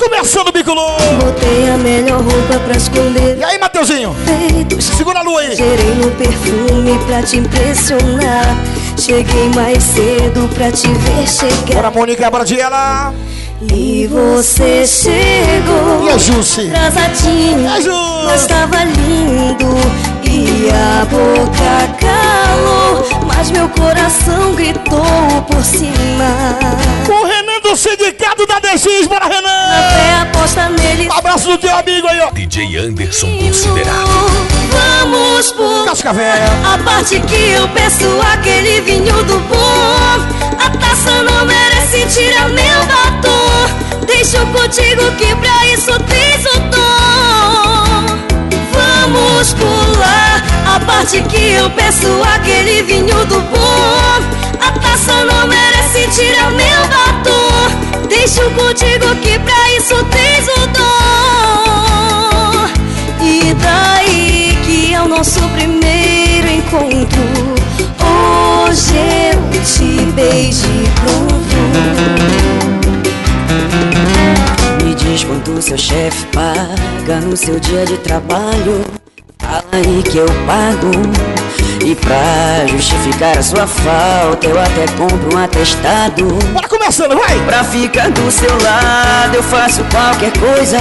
Começando o Bico Longo. Botei a melhor roupa pra esconder. E aí, Mateuzinho? Feitos. Segura a lua aí. Cheirei no perfume pra te impressionar. Cheguei mais cedo pra te ver chegar. Bora, Mônica, bora de ela. E você chegou. E a Jusce? Atrasadinho. A Ju? Mas tava lindo. E a boca calou. Mas meu coração gritou por cima. Renan do Sindicato da DX, bora, A Renan. fé aposta nele. Um abraço do teu amigo aí, ó. DJ Anderson considerado. Vamos por Cascavel. a parte que eu peço aquele vinho do bom. A taça não merece tirar meu batom. Deixo contigo que pra isso tens o dom. sorte que eu peço aquele vinho do bom. A taça não merece tirar meu batom. Deixo contigo que pra isso tens o dom. E daí que é o nosso primeiro encontro. Hoje eu te beijo e pronto. Me diz quanto seu chefe paga no seu dia de trabalho. Fala aí que eu pago. E pra justificar a sua falta, eu até compro um atestado. Bora começando, vai! Pra ficar do seu lado, eu faço qualquer coisa.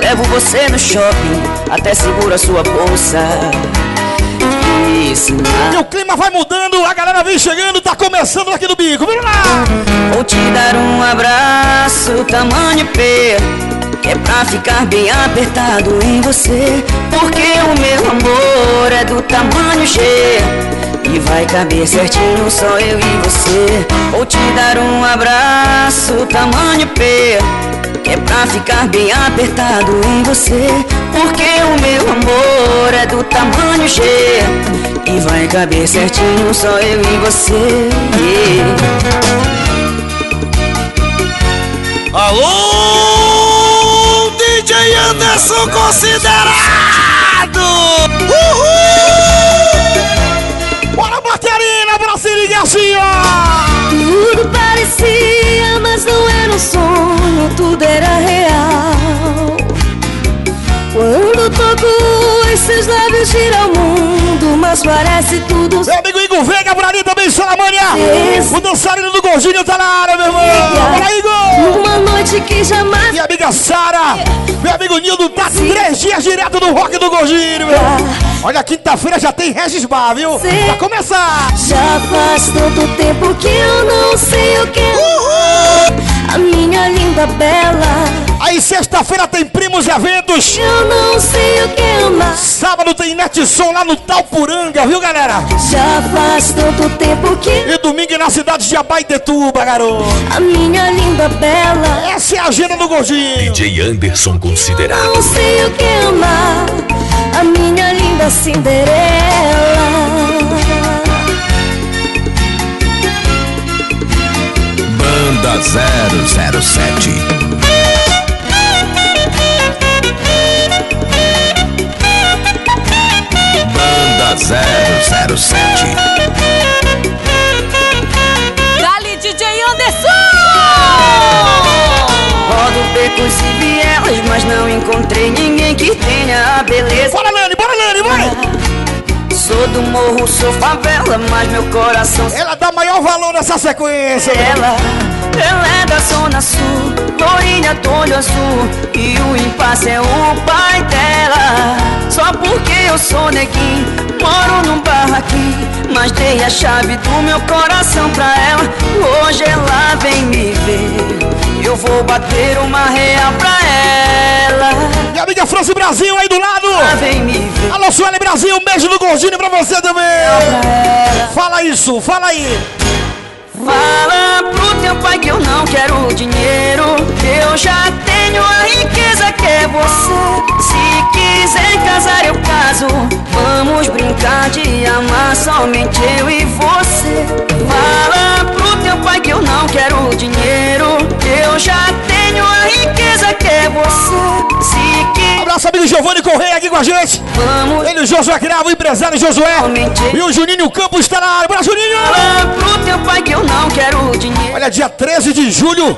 Levo você no shopping, até seguro a sua bolsa. E se E o clima vai mudando, a galera vem chegando, tá começando aqui no bico, vamos lá! Vou te dar um abraço, tamanho P. Que é pra ficar bem apertado em você. Porque o meu amor é do tamanho G. E vai caber certinho só eu e você. Vou te dar um abraço, tamanho P. Que é pra ficar bem apertado em você. Porque o meu amor é do tamanho G. E vai caber certinho só eu e você. Alô, DJ Anderson considerado! Uhul! Bora, Baterina, Brasil e Garcia! Tudo parecia, mas não era um sonho, tudo era real. Quando toco os seus lábios gira o mundo, mas parece tudo Meu amigo Igor Veiga, por Esse- O dançarino do Gordinho tá na área, meu irmão! Bora, Igor! Numa noite que jamais Minha amiga Sara! Meu amigo Nildo tá três dias direto no rock do Gordinho, meu irmão! Olha, quinta-feira já tem Regis Bar, viu? Sim. Pra começar! Já faz tanto tempo que eu não sei o que A minha linda bela Aí, sexta-feira tem Primos e Eventos! Eu não sei o que amar Sábado tem Netson lá no Talpuranga, viu, galera? Já faz tanto tempo que E domingo na cidade de Abaetetuba, garoto! A minha linda bela Essa é a agenda do Gordinho! DJ Anderson considerado. Não sei o que amar A minha linda Cinderela Banda 007. Banda 007. Dali DJ Anderson! Rodo becos e vielas, mas não encontrei ninguém que tenha a beleza. Bora, Lani, bora, Lani, vai! Sou do morro, sou favela, mas meu coração. Ela dá maior valor nessa sequência! Ela, ela é da zona sul, lourinha, todo azul. E o impasse é o pai dela. Só porque eu sou neguinho, moro num barraquinho. Mas dei a chave do meu coração pra ela. Hoje ela vem me ver. Eu vou bater uma real pra ela. Minha amiga França Brasil aí do lado! Ela vem me ver. Alô, Sueli Brasil, um beijo do Gordinho pra você também! Fala isso, fala aí! Fala pro teu pai que eu não quero dinheiro Eu já tenho a riqueza que é você Se quiser casar eu caso. Vamos brincar de amar somente eu e você. Fala pro teu pai que eu não quero dinheiro. Eu já tenho a riqueza que é você. Se Abraço, amigo Giovanni Correia aqui com a gente! Vamos Ele, o Josué Cravo, o empresário Josué! E o Juninho Campos está na área! Bora, Juninho! Fala pro teu pai que eu não quero dinheiro Olha, dia 13 de julho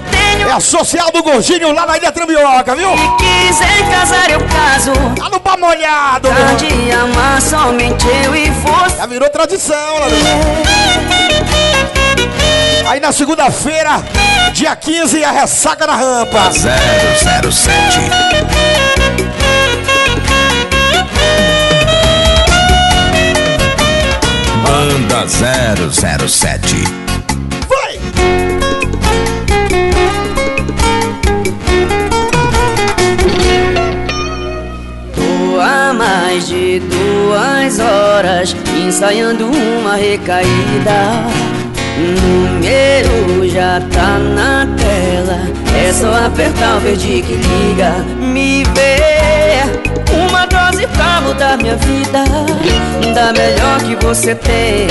é a social do Gordinho lá na Ilha Trambioca, viu? Se quiser casar eu caso Tá no pau molhado, Pra de amar somente eu e você Já virou tradição, lá, irmão. Aí na segunda-feira, dia 15, a ressaca na rampa. 007. Banda 007. Vai! Tô há mais de duas horas ensaiando uma recaída. O número já tá na tela, é só apertar o verde que liga. Me vê uma dose pra mudar minha vida Da melhor que você tem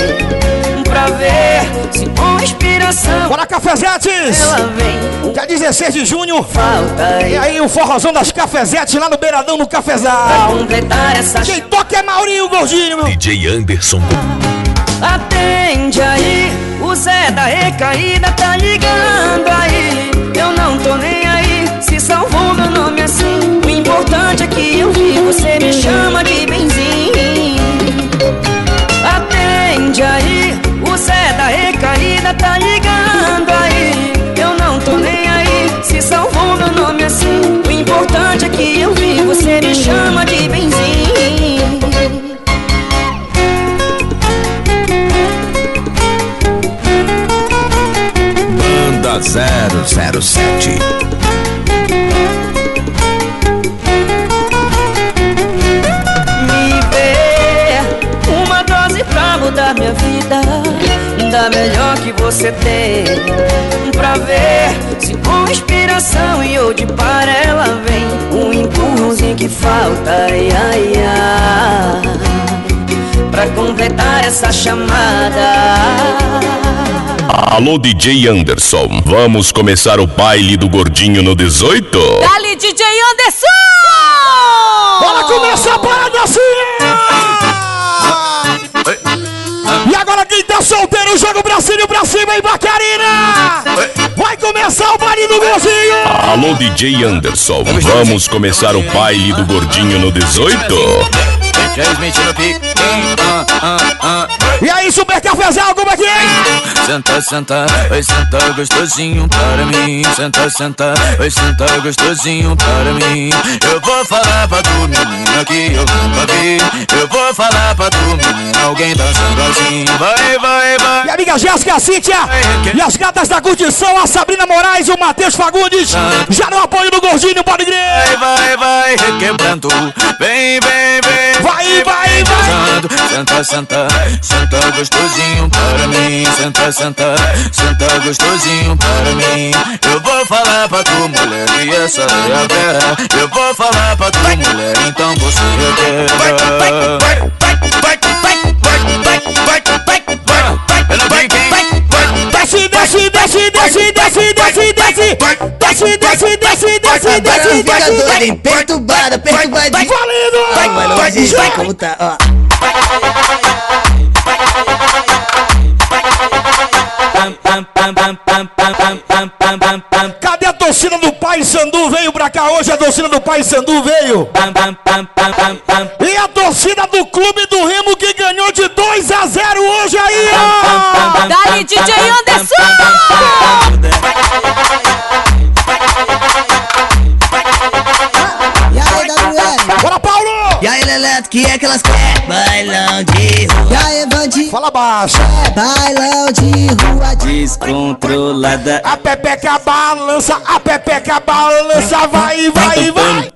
Pra ver se com inspiração Bora, Cafezetes! Ela vem Dia 16 de junho. Falta E aí, o forrozão das Cafezetes lá no Beiradão, no Pra Cafezal. completar essa Quem toca é Maurinho Gordinho. DJ Anderson. Atende aí, o Zé da recaída tá ligando aí. Eu não tô nem aí, se salvou meu nome assim. O importante é que eu vi, você me chama de benzinho. Atende aí, o Zé da recaída tá ligando 007. me ver Uma dose pra mudar minha vida Da melhor que você tem Pra ver se com inspiração e de para ela vem Um empurrãozinho que falta, ai, ai, ai Pra completar essa chamada Alô, DJ Anderson. Vamos começar o baile do gordinho no 18? Dali, DJ Anderson! Bora começar a parada assim! E agora quem tá solteiro, joga o bracinho pra cima e Bacarina! Começar o baile do Gordinho! Alô, DJ Anderson. Vamos começar o baile do gordinho no 18? Transmite no pique, ah, ah, ah. E aí, Super Cafezal, como é que é? Senta, senta, vai sentar gostosinho para mim. Senta, senta, vai sentar gostosinho para mim. Eu vou falar pra tu, menina, que eu nunca vi. Eu vou falar pra tu, menina, alguém dançando assim. Vai, vai, vai. E a amiga Jéssica, a Cíntia e as gatas da curtição, a Sabrina Moraes, o Matheus Fagundes, já no apoio do Gordinho, pode crer! Vai, vai, vai, requebrando. Vem, vem, vem. Vai, vai, vai! Senta, senta, senta gostosinho para mim. Senta, senta, senta gostosinho para mim. Eu vou falar pra tu, mulher, que essa é a vera. Eu vou falar pra tu, mulher, então você é vera. Desce, desce, desce, desce, desce, desce, desce! Desce, desce, desce, desce, desce, desce! hein? Perturbada, perturbadinha. Vai valendo! Vai, vai longe, vai como tá, ó. Cadê a torcida do Pai Sandu? Veio pra cá hoje, a torcida do Pai Sandu veio. E a torcida do Clube do Remo que ganhou de 2 a 0 hoje aí, ó! Dali, DJ Anderson! E que é que elas querem? Bailão de rua. E aí? Fala baixo. Bailão de rua. Descontrolada. A pepeca balança, a pepeca balança, vai, vai, vai!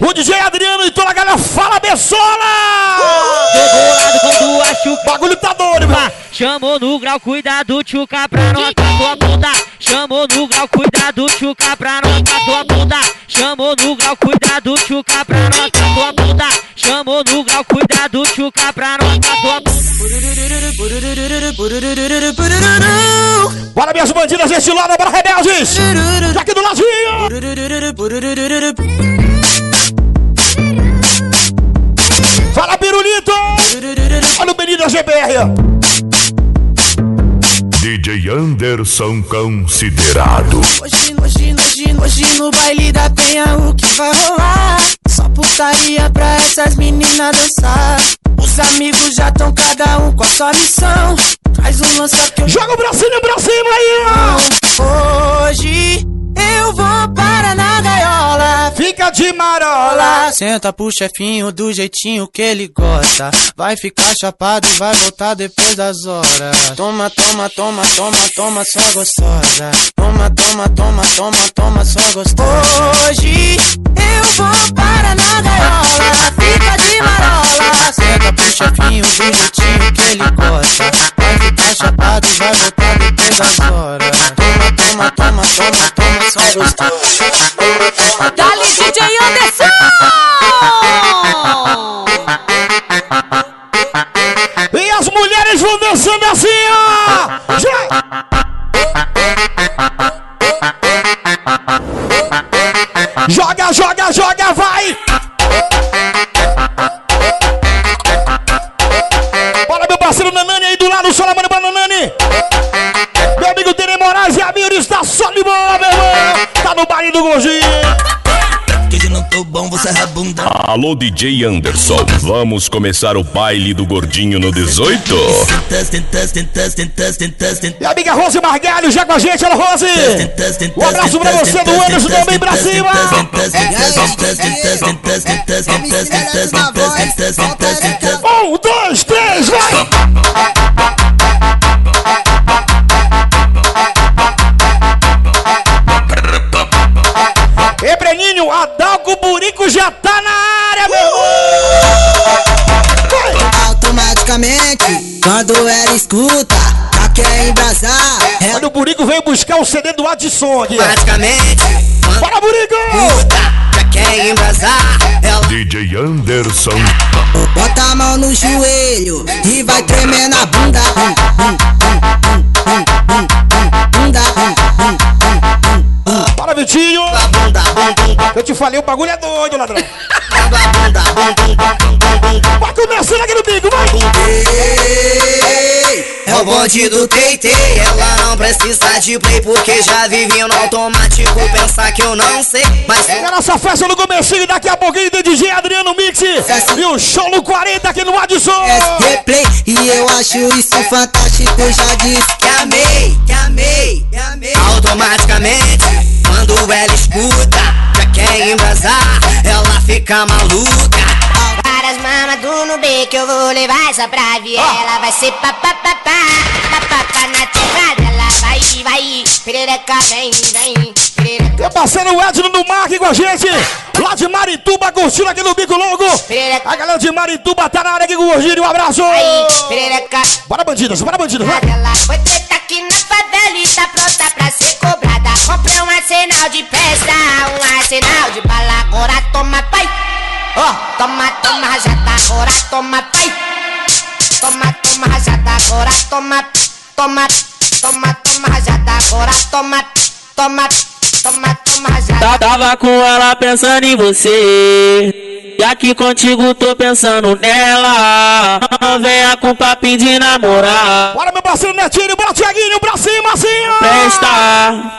O DJ Adriano e toda a galera fala Bessola! Chucas. O bagulho tá doido, meu! Chamou no grau, cuidado, tchuca pra não acabar tua bunda. Chamou no grau, cuidado, tchuca pra não acabar tua bunda. Chamou no grau, cuidado, tchuca pra não acabar tua bunda. Chamou no grau, cuidado, tchuca pra não acabar tua bunda. Bora, minhas bandidas deste lado, bora, rebeldes! Já aqui do ladinho! Olha o menino da GBR! DJ Anderson considerado. Hoje, hoje, hoje, hoje no baile da penha o que vai rolar? Só putaria pra essas meninas dançar. Os amigos já tão cada um com a sua missão. Traz um lança que eu Joga o bracinho pra cima aí, ó. Hoje eu vou para na de marola. Senta pro chefinho do jeitinho que ele gosta. Vai ficar chapado e vai voltar depois das horas. Toma, toma, toma, toma, toma, só gostosa. Toma, toma, toma, toma, toma, só gostosa. Hoje eu vou para na gaiola. Fica de marola. Senta pro chefinho do jeitinho que ele gosta. Vai ficar chapado e vai voltar depois das horas. Toma, toma, toma, toma, toma, só gostosa. Dali DJ Anderson! E as mulheres vão dançando assim, ó. Já. Joga, joga, joga, vai! Amigo Tere Moraes e a Miri está só de boa, meu irmão! Tá no baile do Gordinho! Que hoje não tô bom, é. Alô DJ Anderson, vamos começar o baile do gordinho no 18? Tentas, tentas, tentas, tentas, tentas, tentas. E a amiga Rose Margalho já com a gente, ela Rose! Um abraço pra você do Anderson também pra cima! Um, dois, três, vai! Quando ela escuta, já quer embrasar. Olha, o Burico veio buscar o CD do Adson aqui. Automaticamente, Bora, Burico! já quer embrasar. Ela DJ Anderson. bota a mão no joelho e vai tremer na bunda. Bunda. Bora, Vitinho! Eu te falei, o bagulho é doido, ladrão! Vai começando aqui no! É o bonde do TT, ela não precisa de play porque já vive no automático. Pensar que eu não sei, mas É a nossa festa no comecinho, daqui a pouquinho tem DJ Adriano Mix e o show no 40 aqui no Adson! replay e eu acho isso fantástico. Já disse que amei, que amei, que amei. Automaticamente, quando ela escuta, já quer embrasar, ela fica maluca. Do que eu vou levar essa pra viela Vai ser papapá, papapá na quebrada Ela vai, vai, perereca vem, vem perereca. Meu parceiro Edno do Marque com a gente, lá de Marituba, curtindo aqui no Bico Longo. A galera de Marituba tá na área aqui com o Gordinho, um abraço! Perereca Bora bandidas, bora bandidas, vai! Ela foi treta aqui na favela e tá pronta pra ser cobrada Comprei um arsenal de festa, um arsenal de bala Agora toma pai, ó, toma, toma rajada Agora toma pai, toma, toma rajada Agora toma, toma, toma, toma rajada Agora toma, toma, toma, toma rajada Tá- Tava com ela pensando em você. E aqui contigo tô pensando nela. Não venha com papinho de namorar. Bora, meu parceiro Netinho, bora, Tiaguinho, pra cima, assim, ó! Presta,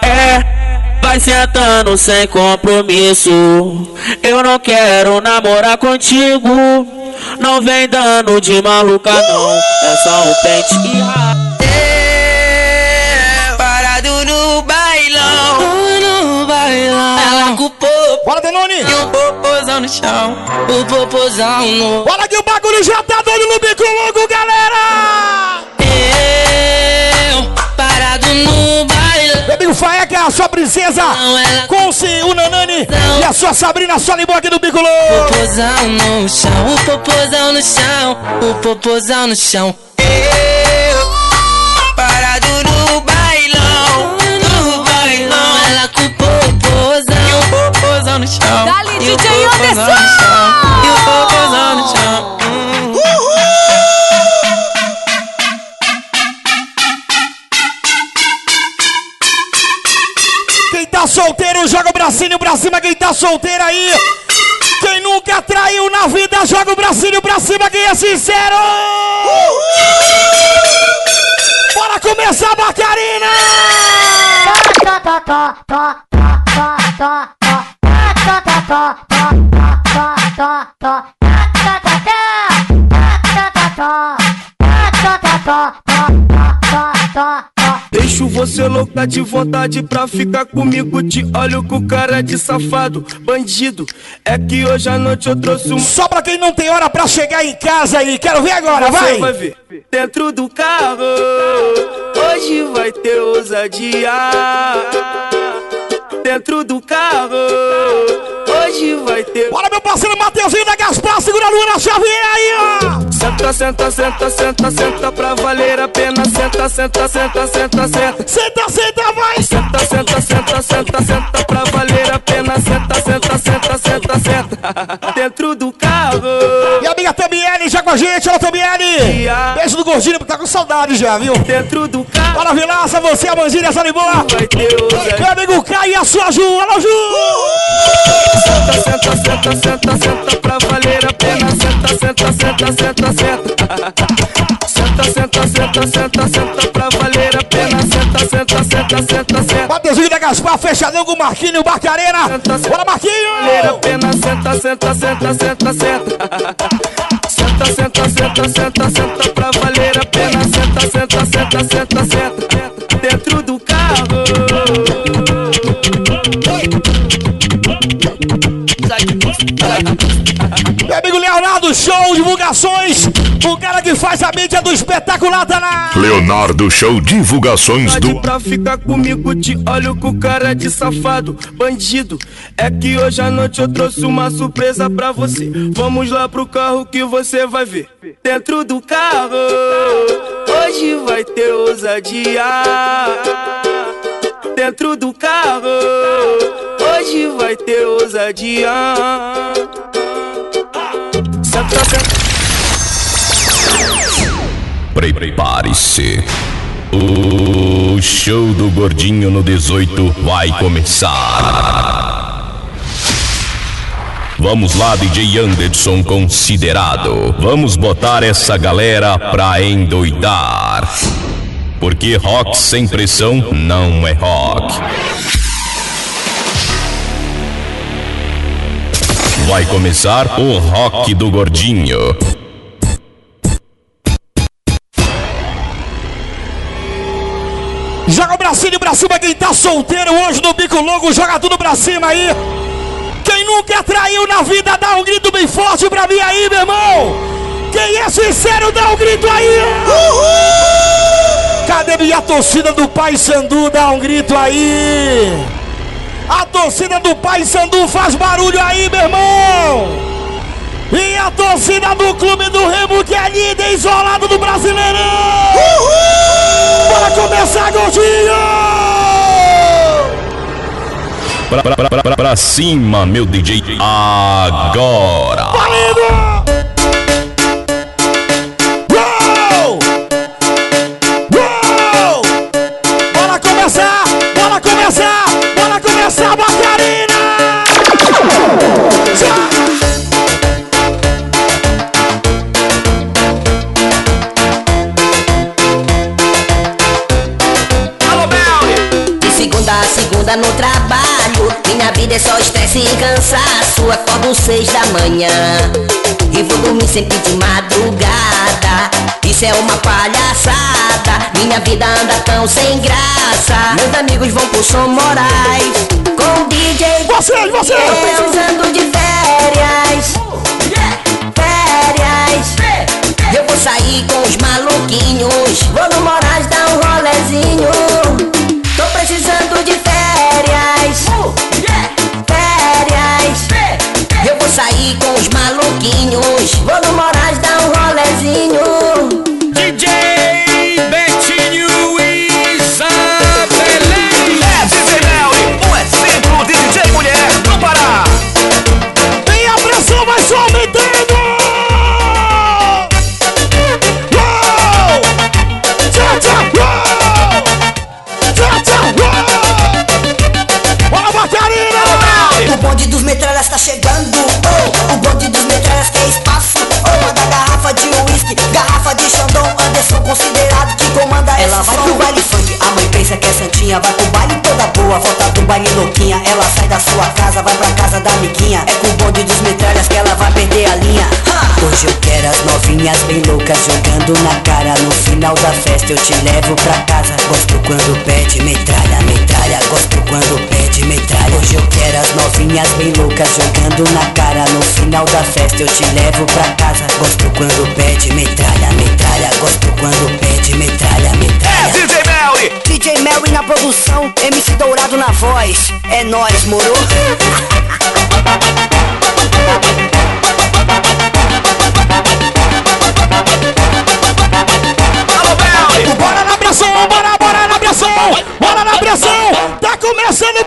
é. Vai sentando sem compromisso. Eu não quero namorar contigo. Não vem dando de maluca, não. É só um pente e rabo. Parado no bailão. No bailão. Ela com o popo. Bora, Denoni. E o popozão no chão. O popozão no. Bora que o bagulho já tá doido no bico longo, galera! Eu, parado no sua princesa, com o Nanani e a sua Sabrina Solimbo aqui no bico longo. Popozão no chão. O popozão no chão. O popozão no chão. Eu, parado no bailão. No bailão. Ela com o popozão. E o popozão no chão. Dali, o DJ popozão no Anderson. chão. E o popozão no solteiro, joga o bracinho pra cima. Quem tá solteiro aí, quem nunca traiu na vida, joga o bracinho pra cima. Quem é sincero? Bora começar a bacar Bacarina! Tó, tó, tó, tó, tó, tó, tó, tó, tó, tó, tó, tó, tó, tó, tó, Deixo você louca de vontade pra ficar comigo. Te olho com cara de safado, bandido. É que hoje à noite eu trouxe um. Só pra quem não tem hora pra chegar em casa aí, quero ver agora, vai! vai ver. Dentro do carro, hoje vai ter ousadia. Dentro do carro, hoje vai ter. Bora, meu parceiro Mateuzinho Gaspar, segura a Luana Xavier aí, ó! Senta, senta, senta, senta, senta pra valer a pena. Senta, senta, senta, senta, senta. Senta, senta, vai! Senta, senta, senta, senta, senta pra valer a pena. Senta, senta, senta, senta, senta. Dentro do carro. E a amiga Tamiele já com a gente, alô Tamiele! Beijo do gordinho, porque tá com saudade já, viu? Dentro do carro. Bora, Vilaça, você, a Manzilha, essa boa! Meu amigo Caio e a sua Ju, alô Ju! Senta, senta, senta, senta, senta pra valer a pena. Senta, senta, senta, senta, senta. Senta, senta, senta, senta, senta pra valer a pena. Senta, senta, senta, senta, senta. Mateuzinho da Gaspar, fechadão com o Marquinho, Barcarena! Bora, Marquinho! Valer a pena. Senta, senta, senta, senta, senta. Senta, senta, senta, senta, senta pra valer Leonardo Show, divulgações! O cara que faz a mídia do espetacular tá na... Leonardo Show Divulgações do. Pra ficar comigo, te olho com cara de safado, bandido. É que hoje à noite eu trouxe uma surpresa pra você. Vamos lá pro carro que você vai ver. Dentro do carro, hoje vai ter ousadia. Dentro do carro, hoje vai ter ousadia. Prepare-se. O show do Gordinho no 18 vai começar. Vamos lá, DJ Anderson considerado. Vamos botar essa galera pra endoidar. Porque rock sem pressão não é rock. Vai começar o rock do Gordinho. Joga o bracinho pra cima, quem tá solteiro hoje no bico longo, joga tudo pra cima aí. Quem nunca traiu na vida, dá um grito bem forte pra mim aí, meu irmão. Quem é sincero, dá um grito aí. Cadê minha torcida do Pai Sandu? Dá um grito aí. A torcida do Pai Sandu faz barulho aí, meu irmão. E a torcida do Clube do Remo, que é líder isolado do Brasileirão. Bora começar, Gordinho! Pra, pra, pra, pra, pra cima, meu DJ. Agora. Valendo! Segunda a segunda no trabalho Minha vida é só estresse e cansaço. Acordo seis da manhã. E vou dormir sempre de madrugada. Isso é uma palhaçada. Minha vida anda tão sem graça. Meus amigos vão pro São Moraes Com o DJ Vocês, vocês! Tô precisando de férias. Férias. Eu vou sair com os maluquinhos. Vou no Moraes dar um rolezinho. Tô precisando de Férias Eu vou sair com os maluquinhos. Vou no Moraes dar um rolezinho loucas Jogando na cara, no final da festa eu te levo pra casa. Gosto quando pede metralha, metralha. Gosto quando pede metralha. Hoje eu quero as novinhas bem loucas Jogando na cara, no final da festa eu te levo pra casa. Gosto quando pede metralha, metralha. Gosto quando pede metralha, metralha. DJ Melly! DJ Melly na produção, MC Dourado na voz. É nóis, moro? pressão, bora, bora na pressão, bora na pressão. Tá começando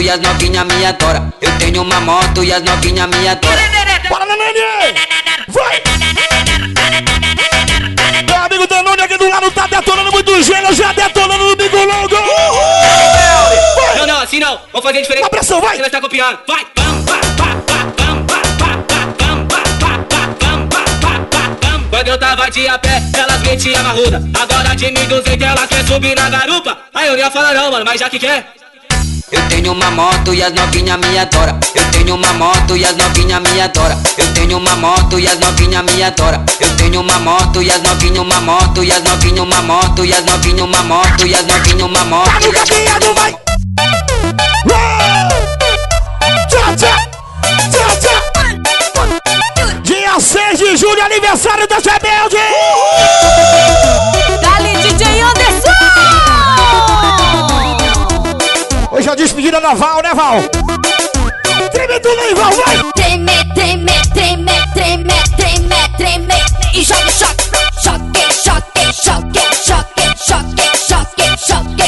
moto e as novinhas me adoram Eu tenho uma moto e as novinhas me adoram Bora, neném! Vai! Meu amigo Danone aqui do lado tá detonando muito gelo, já detonando no bico longo! Não, não, assim não. Vamos fazer diferente. Na pressão, vai! Você vai estar copiando. Vai! Quando eu tava de a pé, elas metiam na ruda. Agora de 1.200 ela quer subir na garupa. Aí eu não ia falar não, mano, mas já que quer. Tenho uma moto e as novinhas me adoram Eu tenho uma moto e as novinhas me adoram Eu tenho uma moto e as novinhas me adoram Eu tenho uma moto e as novinhas uma moto E as novinhas uma moto e as novinhas uma moto E as novinhas uma moto Tá no caminhado, vai! Tchau, tchau! Tchau, tchau! Dia 6 de julho, aniversário da Rebelde! Dale, a despedida da Val, né, Val? Treme tudo aí, Val, vai! Treme, treme, treme, treme, treme, treme E joga choque, choque, choque, choque, choque, choque, choque, choque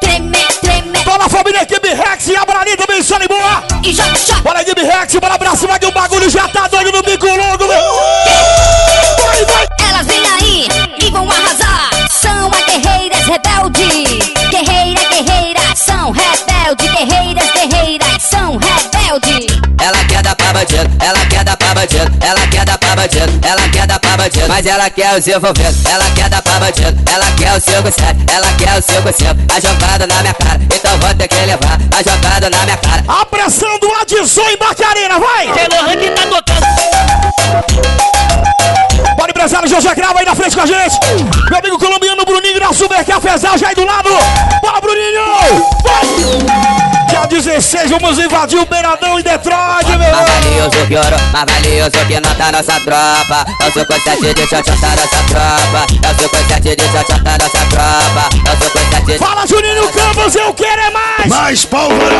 Treme, treme Fala, família, equipe Rex e abra ali também, e Boa! E joga choque Bora, equipe Rex, bora pra cima que o bagulho já tá doido no bico longo, meu! Bandido, ela quer dar pra bandido Ela quer dar pra bandido, ela quer dar pra bandido Mas ela quer os envolvidos, ela quer dar pra bandido Ela quer o 5-7, ela quer o 5-5 A jogada na minha cara, então vou ter que levar A jogada na minha cara A pressão do Adson em Bacarina, vai! Lohan que tá tocando. Bora, empresário José Cravo aí na frente com a gente! Meu amigo colombiano Bruninho da Super Cafezal já aí do lado! Bora, Bruninho! Vai! Dia 16, vamos invadir o Beiradão em Detroit, meu Mais irmão! valioso que ouro, mais valioso que não tá nossa tropa Eu sou com sete de tá nossa tropa Eu sou com sete de tá nossa tropa Eu sou com sete de Fala, Juninho Campos, eu quero é mais! Mais pólvora!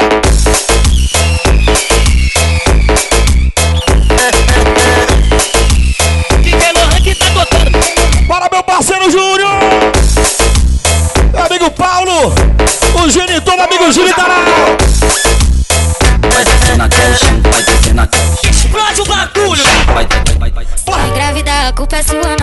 Tá. Bora, meu parceiro Júnior! Amigo Paulo! O genitor do amigo Júlio tá lá! Explode o bagulho. Vai, Engravidar, a culpa é sua,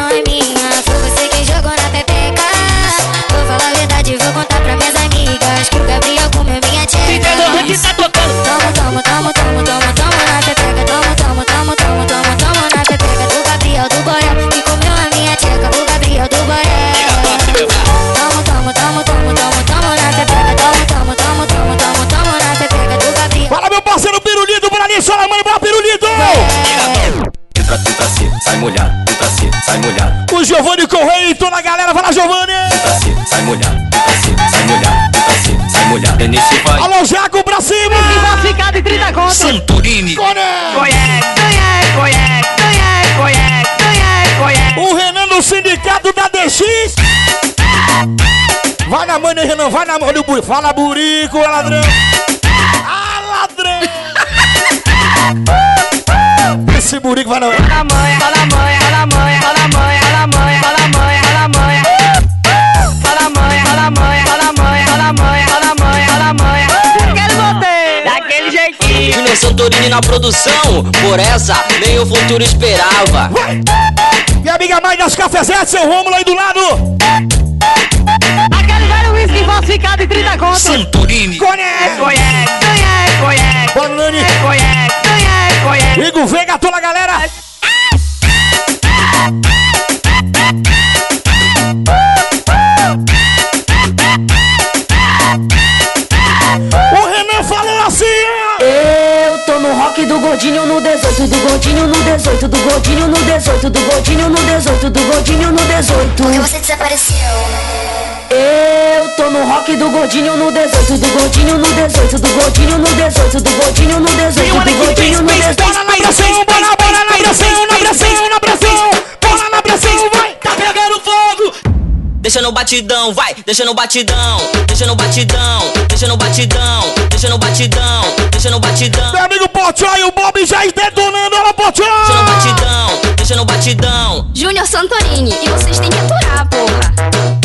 molhado Entra assim, sai molhado O Giovanni Correia e toda a galera, fala Giovanni! Entra assim, sai molhado Entra assim, sai molhado Entra assim, sai molhado Denise vai Alô, Jaco, pra cima! E vai ficar de 30 conto. Santorini! Conhece, conhece, conhece, conhece, conhece, conhece. O Renan do sindicato da DX! Mano, Renan, vai na mão do burico. Fala, burico, é ladrão. Ah, ladrão. Esse burico vai na. Fala mãe, fala mãe, fala mãe, fala mãe, fala mãe, fala mãe, fala mãe. Fala mãe, fala mãe, fala mãe, fala mãe, fala mãe, fala. Quero você, daquele jeitinho. Júnior Santorini na produção, por essa nem o futuro esperava. Minha amiga mãe das cafezetes, seu Rômulo aí do lado. Aquele velho whisky falsificado em 30 contos. Santorini. Conhece. Conhece, conhece, conhece. Bora, Nani. Conhece, Igor Veiga, toda a galera. O Renan falou assim. Eu tô no rock do gordinho no 18, do gordinho no 18, do gordinho no 18, do gordinho no 18, do gordinho no 18. Porque você desapareceu. Eu tô no rock do gordinho no 18, do gordinho no 18, do gordinho no 18, do gordinho no 18, do gordinho no 18. Bora na pressão, bora, bora na pressão, na pressão, na pressão. Bora na pressão, vai. Tá pegando fogo! Deixa no batidão, vai, deixa no batidão, deixa no batidão, deixa no batidão, deixa no batidão, deixa no batidão. Meu amigo Pochó e o Bob já detonando, olha Pochó. Deixa no batidão, deixa no batidão. Júnior Santorini. E vocês têm que aturar, porra.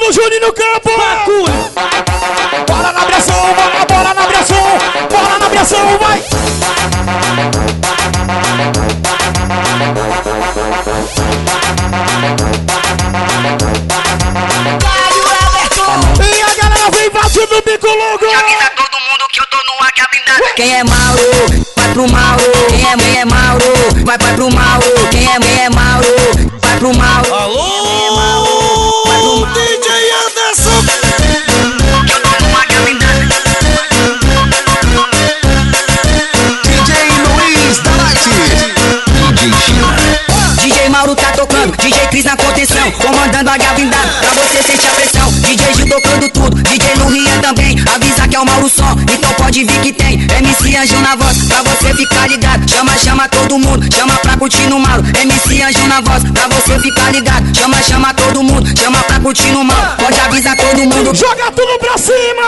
Tudo, Juninho no campo. Bora na pressão, bora, bora na pressão. Bora na pressão, vai. E a galera vem invadindo o bico louco. Avisa todo mundo que eu tô no águia blindada. Quem é Mauro, vai pro Mauro. Quem é, quem é Mauro, vai, vai pro Mauro. Quem é, quem é Mauro, vai pro Mauro. Alô, tocando, DJ Cris na contenção, comandando a blindada pra você sentir a pressão. DJ Gil tocando tudo, DJ no Rian também, avisa que é o Mauro som, então pode vir que tem. MC Anjo na voz, pra você ficar ligado. Chama, chama todo mundo, chama pra curtir no Mauro. MC Anjo na voz, pra você ficar ligado. Chama, chama todo mundo, chama pra curtir no Mauro. Pode avisar todo mundo. Joga tudo pra cima.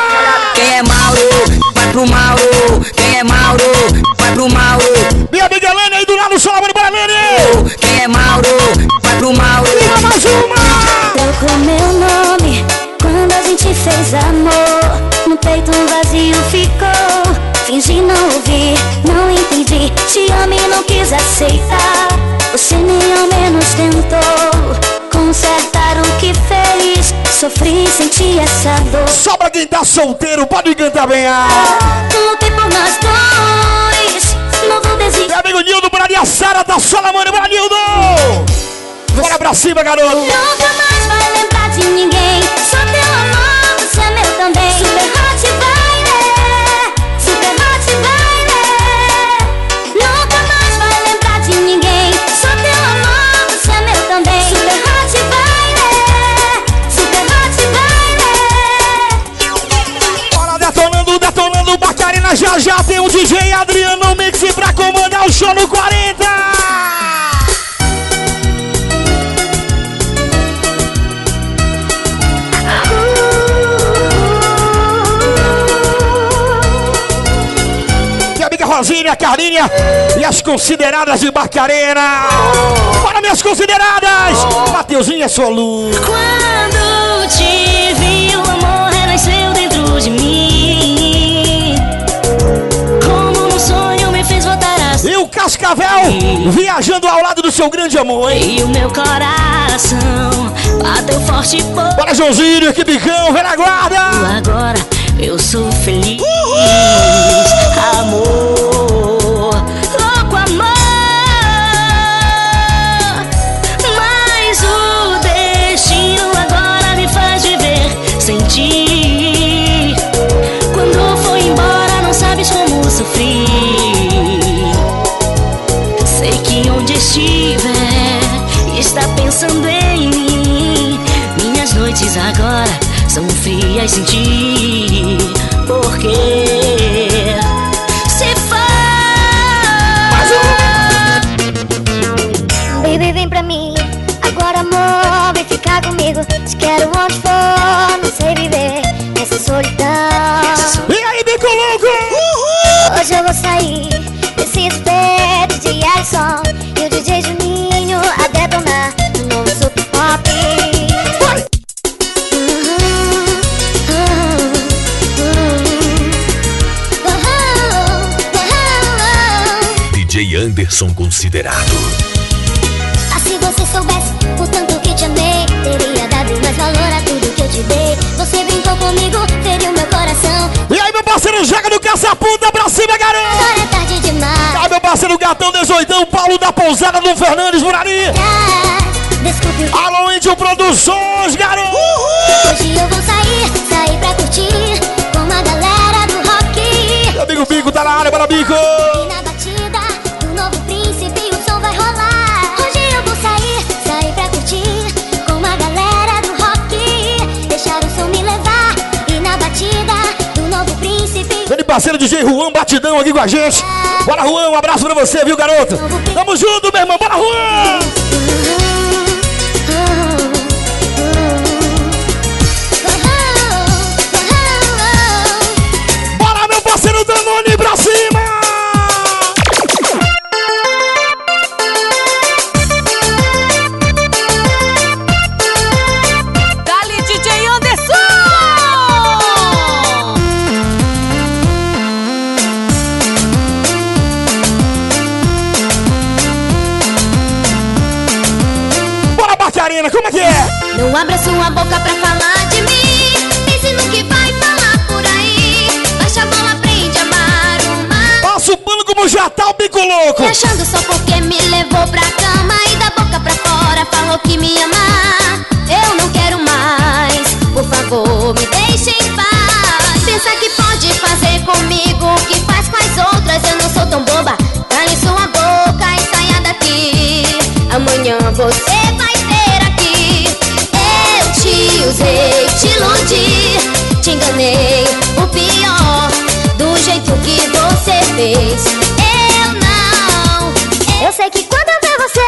Quem é Mauro, vai pro Mauro. Quem é Mauro, vai pro Mauro. Minha amiga Helene aí do lado, só bora, Helene. Quem é Mauro. Peito um vazio ficou. Fingi não ouvir, não entendi. Te amo e não quis aceitar. Você nem ao menos tentou consertar o que fez. Sofri, senti essa dor. Só pra quem tá solteiro, pode cantar bem. Ah. Lutei por nós dois. Não vou desistir. Meu amigo Nildo, bora ali, a Sara da Solamone, bora Nildo. Bora pra cima, garoto. Nunca mais vai lembrar de ninguém. Sou Já já tem um DJ Adriano Mix pra comandar o show no 40. Minha amiga Rosinha, Carlinha e as consideradas de Barcarena. Bora, minhas consideradas! Mateuzinho é sua luz. Quando te vi, o amor renasceu dentro de mim. Cascavel viajando ao lado do seu grande amor, hein? E o meu coração bateu forte por Bora, Joãozinho, que bicão, vem na guarda! agora eu sou feliz. Amor, noites agora são frias sem ti. Por quê? Se faz. Baby, vem pra mim. Agora, amor, vem ficar comigo. Te quero onde for, não sei viver. Essa solidão. E aí, Bico Louco? Hoje eu vou sair desse espeto de ar. Anderson considerado. Ah, se você soubesse o tanto que te amei, teria dado mais valor a tudo que eu te dei. Você brincou comigo, feriu meu coração. E aí, meu parceiro, joga no caça-puta pra cima, garoto! Agora é tarde demais. Aí, meu parceiro, gatão 18, Paulo da Pousada do Fernandes, Murari! Desculpe o que Alô, Índio Produções, garoto! hoje eu vou sair, sair pra curtir com a galera do rock. Meu amigo Bico tá na área, bora Bico! Parceiro DJ Juan Batidão aqui com a gente. Bora, Juan, um abraço pra você, viu, garoto? Tamo junto, meu irmão, bora, Juan! Não abra sua boca pra falar de mim. Pense no que vai falar por aí. Baixa a bola, aprende a amar o mar. Passa o pano como já tá o bico louco! Me achando só porque me levou pra cama e da boca pra fora falou que me ama. Eu não quero mais, por favor, me deixe em paz. Pensa que pode fazer comigo o que faz com as outras. Eu não sou tão boba. Cale sua boca e saia daqui. Amanhã você te iludi, te enganei. O pior, do jeito que você fez. Eu não. Eu sei que quando eu ver você,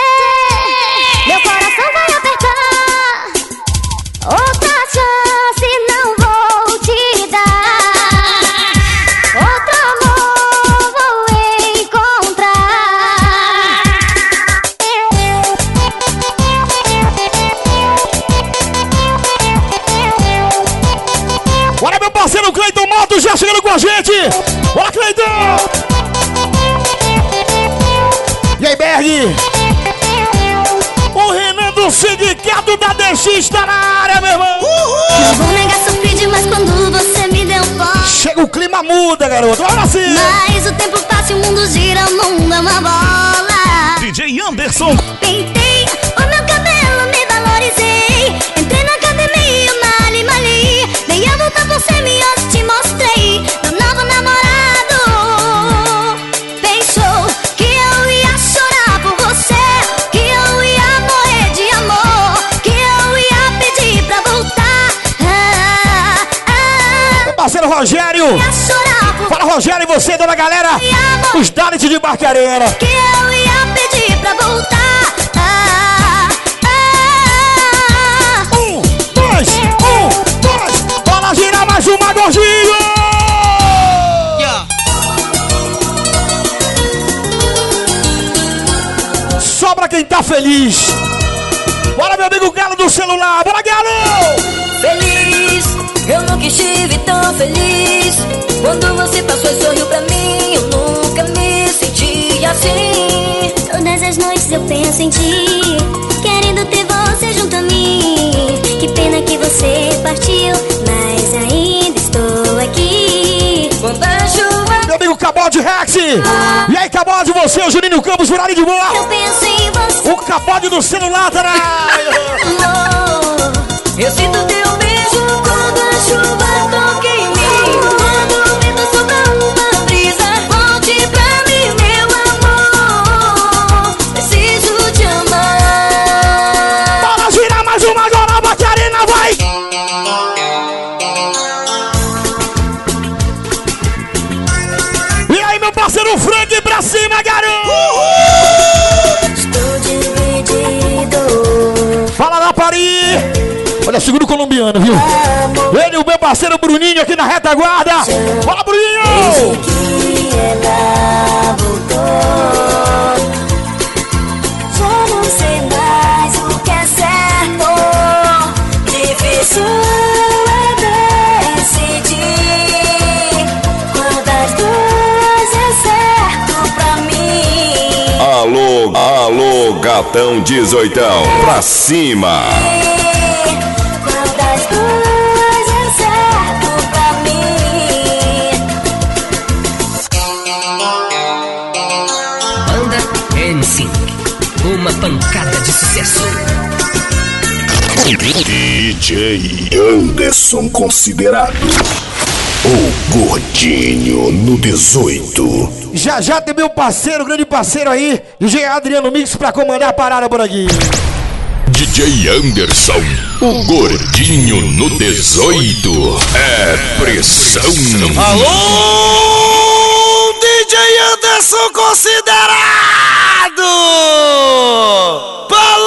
O Renan do Sindicato da DX tá na área, meu irmão! Não vou negar, sofri demais quando você me deu fome. Chega o clima muda, garoto! Olha assim! Mas o tempo passa e o mundo gira, o mundo é uma bola. DJ Anderson. Pintei o meu cabelo, me valorizei. Entrei na academia, mali, mali. Dei a volta por cima e parceiro Rogério! Fala, Rogério, e você, dona galera! Os Dalit de Barcarena! que eu ia pedir pra voltar. Ah, ah, Um, dois, um, dois! Bora girar mais uma, gordinho! Só pra quem tá feliz! Bora, meu amigo Galo do celular! Bora, Galo! Feliz, eu nunca estive tão feliz. Quando você passou e sorriu pra mim, eu nunca me senti assim. Todas as noites eu penso em ti, querendo ter você junto a mim. Que pena que você partiu, mas ainda estou aqui. Quando a chuva Meu amigo Cabode Rex! E aí, Cabode, você, o Juninho Campos, Murari de boa! Eu penso em você, O Cabode do celular tá na. Eu sinto teu beijo Olha, segura o colombiano, viu? Ele, o meu parceiro Bruninho aqui na retaguarda! Fala, Bruninho! não sei mais o que é certo. Decidir das duas é certo pra mim. Pratão 18, pra cima. DJ Anderson considerado o gordinho no 18. Já já tem meu parceiro, grande parceiro aí, DJ Adriano Mix pra comandar a parada por aqui. DJ Anderson, o gordinho no 18. É pressão. Alô, DJ Anderson considerado! Balança!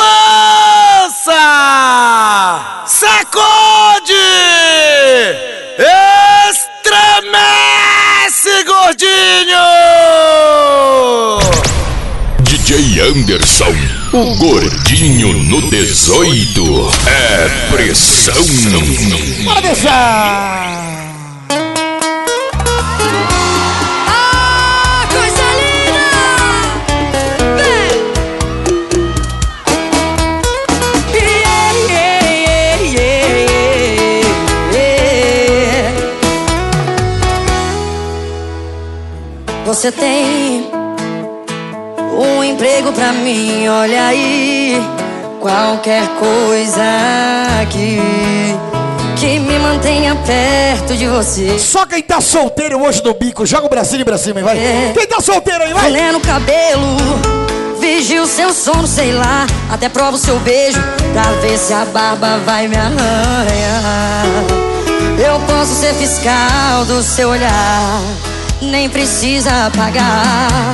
Gordinho! DJ Anderson, o gordinho no 18. É pressão. Bora deixar! Você tem um emprego pra mim, olha aí. Qualquer coisa que, que me mantenha perto de você. Só quem tá solteiro hoje no bico, joga o bracinho pra cima, vai. É. Quem tá solteiro aí, vai. Olhando o cabelo, vigio seu sono, sei lá. Até provo seu beijo pra ver se a barba vai me arranhar. Eu posso ser fiscal do seu olhar, nem precisa pagar.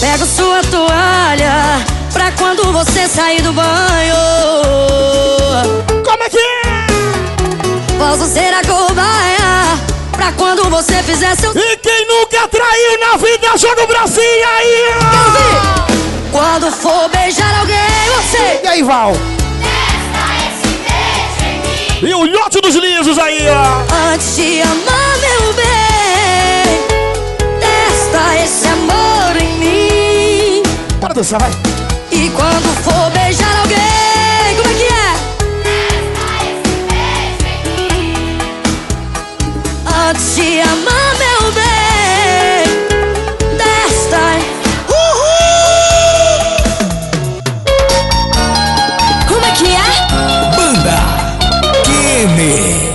Pego sua toalha pra quando você sair do banho. Como é que é? Posso ser a cobaia pra quando você fizer seu. E quem nunca traiu na vida, joga o bracinho aí! Quando for beijar alguém, você. E aí, Val? E o lote dos lisos aí, ó. Antes de amar, dançar, vai. E quando for beijar alguém, como é que é? Antes de amar, meu bem, testa. Uhul! Como é que é? Banda Kene.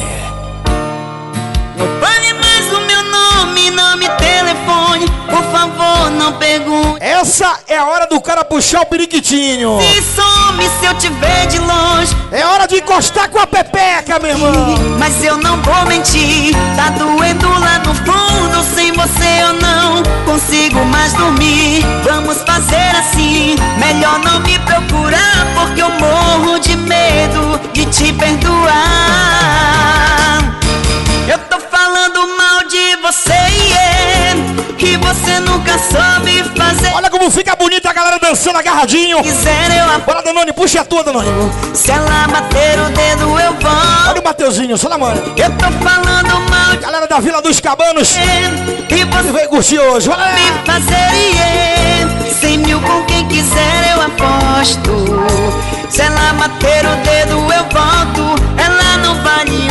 Não fale mais o meu nome, não me telefone. Por favor, não pergunte. Essa é hora do cara puxar o periquitinho. Se some se eu te ver de longe. É hora de encostar com a pepeca, meu irmão. Mas eu não vou mentir. Tá doendo lá no fundo. Sem você eu não consigo mais dormir. Vamos fazer assim. Melhor não me procurar. Porque eu morro de medo de te perdoar. Eu tô falando mal de você, que você nunca soube fazer. Olha como fica bonita a galera dançando agarradinho. Quiser eu Bora, Danone, puxa a tua, Danone. Se ela bater o dedo, eu vou. Olha o Mateuzinho, só na mão. Eu tô falando mal Galera da Vila dos Cabanos. que você Vem curtir hoje, olha me fazer, yeah. Cem mil com quem quiser eu aposto. Se ela bater o dedo, eu volto. Ela não vale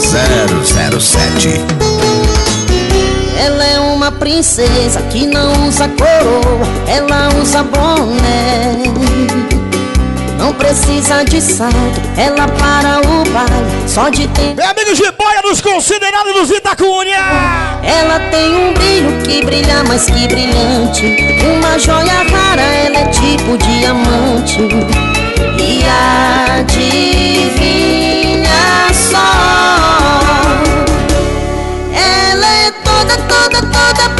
007. Ela é uma princesa que não usa coroa, ela usa boné. Não precisa de salto, ela para o baile só de tempo. Meu amigo de boia dos considerados dos Itacunha. Ela tem um brilho que brilha mais que brilhante. Uma joia rara, ela é tipo diamante. E adivinha só.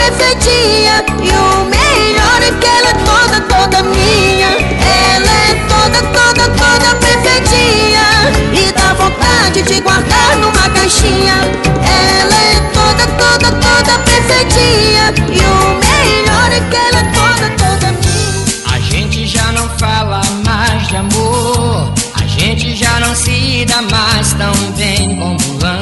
Perfeitinha. E o melhor é que ela é toda, toda minha. Ela é toda, toda, toda perfeitinha. E dá vontade de guardar numa caixinha. Ela é toda, toda, toda perfeitinha. E o melhor é que ela é toda, toda minha. A gente já não fala mais de amor. A gente já não se dá mais tão bem como antes.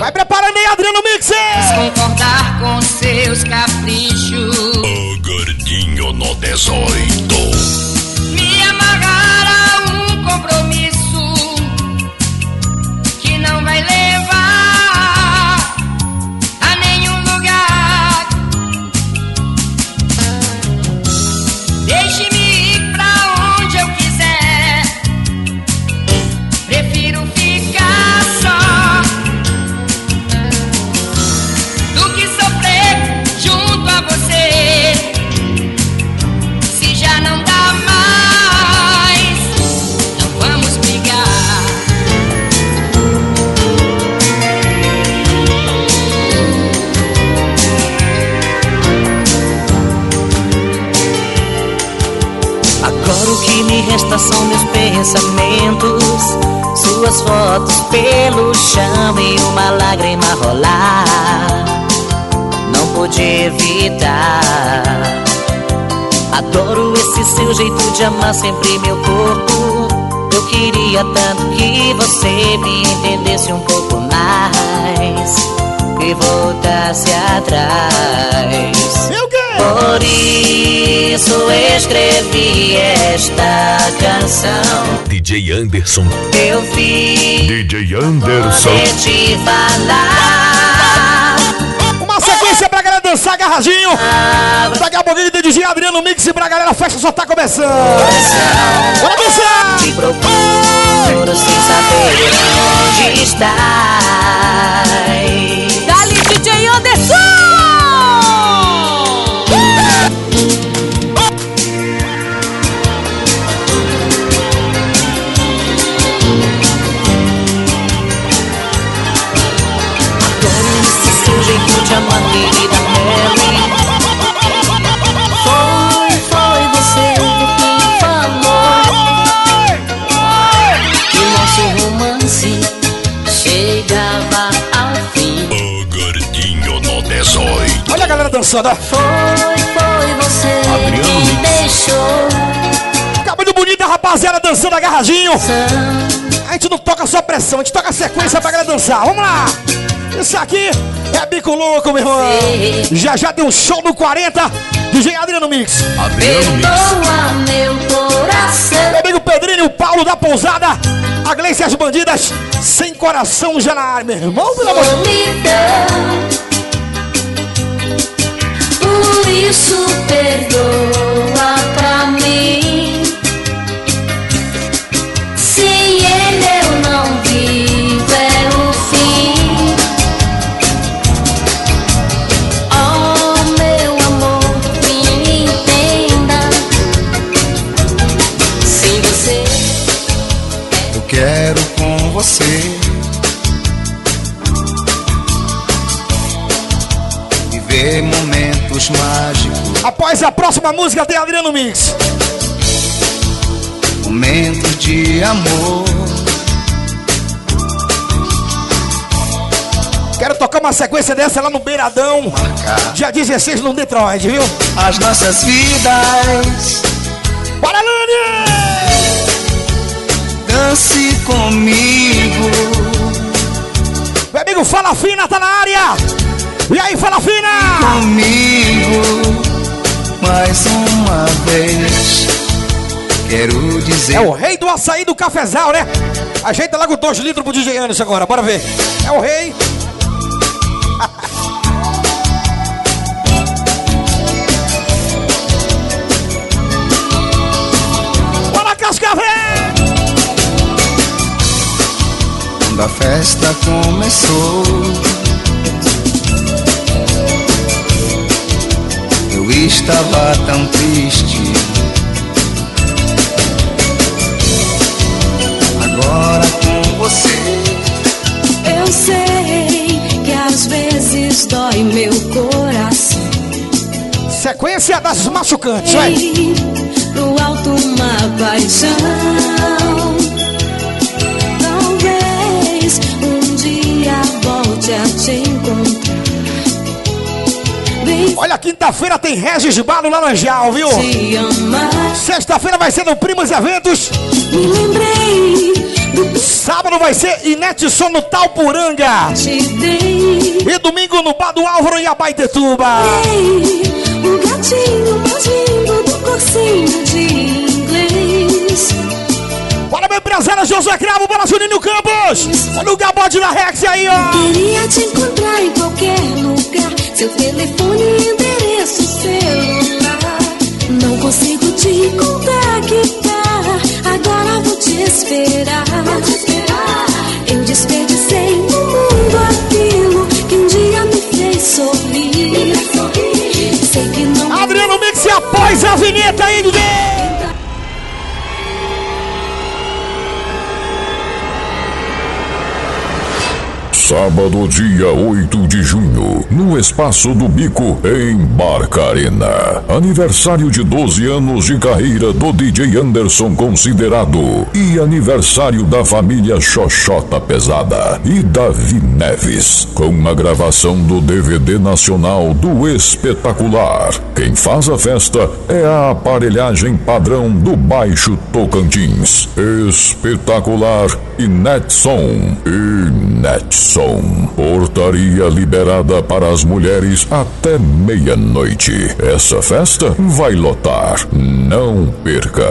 DJ Adriano Mixer! Concordar com seus caprichos. O gordinho no 18. De amar sempre meu corpo. Eu queria tanto que você me entendesse um pouco mais e voltasse atrás. Por isso escrevi esta canção. DJ Anderson. Eu vi DJ Anderson. poder te falar. Dançar agarradinho. Daqui a pouquinho tem DJ Adriano Mix pra galera, a festa só tá começando. Bora dançar! Te procuro sem saber onde estás. Dali, DJ Anderson! Dançando, ó. Foi, foi você Adriano deixou Cabelo bonito, a rapaziada dançando agarradinho. A gente não toca só pressão, a gente toca sequência pra galera dançar. Vamos lá! Isso aqui é bico louco, meu irmão. Já já tem um show no 40, DJ Adriano Mix. Adriano Mix. Meu coração. Meu amigo Pedrinho, o Paulo da Pousada, a Gleice e as Bandidas, sem coração já na área, meu irmão, pelo amor de Deus. Isso perdoa pra mim. Mágicos, Após a próxima música tem Adriano Mix. momentos de amor. Quero tocar uma sequência dessa lá no Beiradão, dia 16 no Detroit, viu? As nossas vidas. Bora, Lani! Dance comigo. Meu amigo Fala Fina tá na área! E aí, Fala Fina! Comigo. Mais uma vez. Quero dizer. É o rei do açaí do cafezal, né? Ajeita logo dois litros pro DJ Anderson agora, bora ver. É o rei. Bora, Cascavel! Quando a festa começou, eu estava tão triste. Agora com você, Eu sei que às vezes dói meu coração. Sequência das machucantes, vai. Pro alto uma paixão. Olha, quinta-feira tem Regis Bar no Laranjal, viu? Sexta-feira vai ser no Primos Eventos. Me lembrei do Sábado vai ser Inetson no Talpuranga. E domingo no Bar do Álvaro em Abaitetuba. O gatinho mais lindo do cursinho de inglês. Bora, meu empresário Josué Cravo, bora, Juninho Campos. Olha o Gabode da Rex aí, ó. Queria te encontrar em qualquer lugar. Seu telefone, endereço, celular. Não consigo te contactar. Agora vou te esperar. Eu desperdicei no mundo aquilo que um dia me fez sorrir. Sei que não. Adriano Mix após a vinheta aí, DJ. Sábado, dia 8 de junho, no Espaço do Bico, em Barcarena. Aniversário de 12 anos de carreira do DJ Anderson Considerado. E aniversário da família Xoxota Pesada e Davi Neves. Com a gravação do DVD nacional do Espetacular. Quem faz a festa é a aparelhagem padrão do Baixo Tocantins. Espetacular e Netson. E Netson. Portaria liberada para as mulheres até meia-noite. Essa festa vai lotar. Não perca.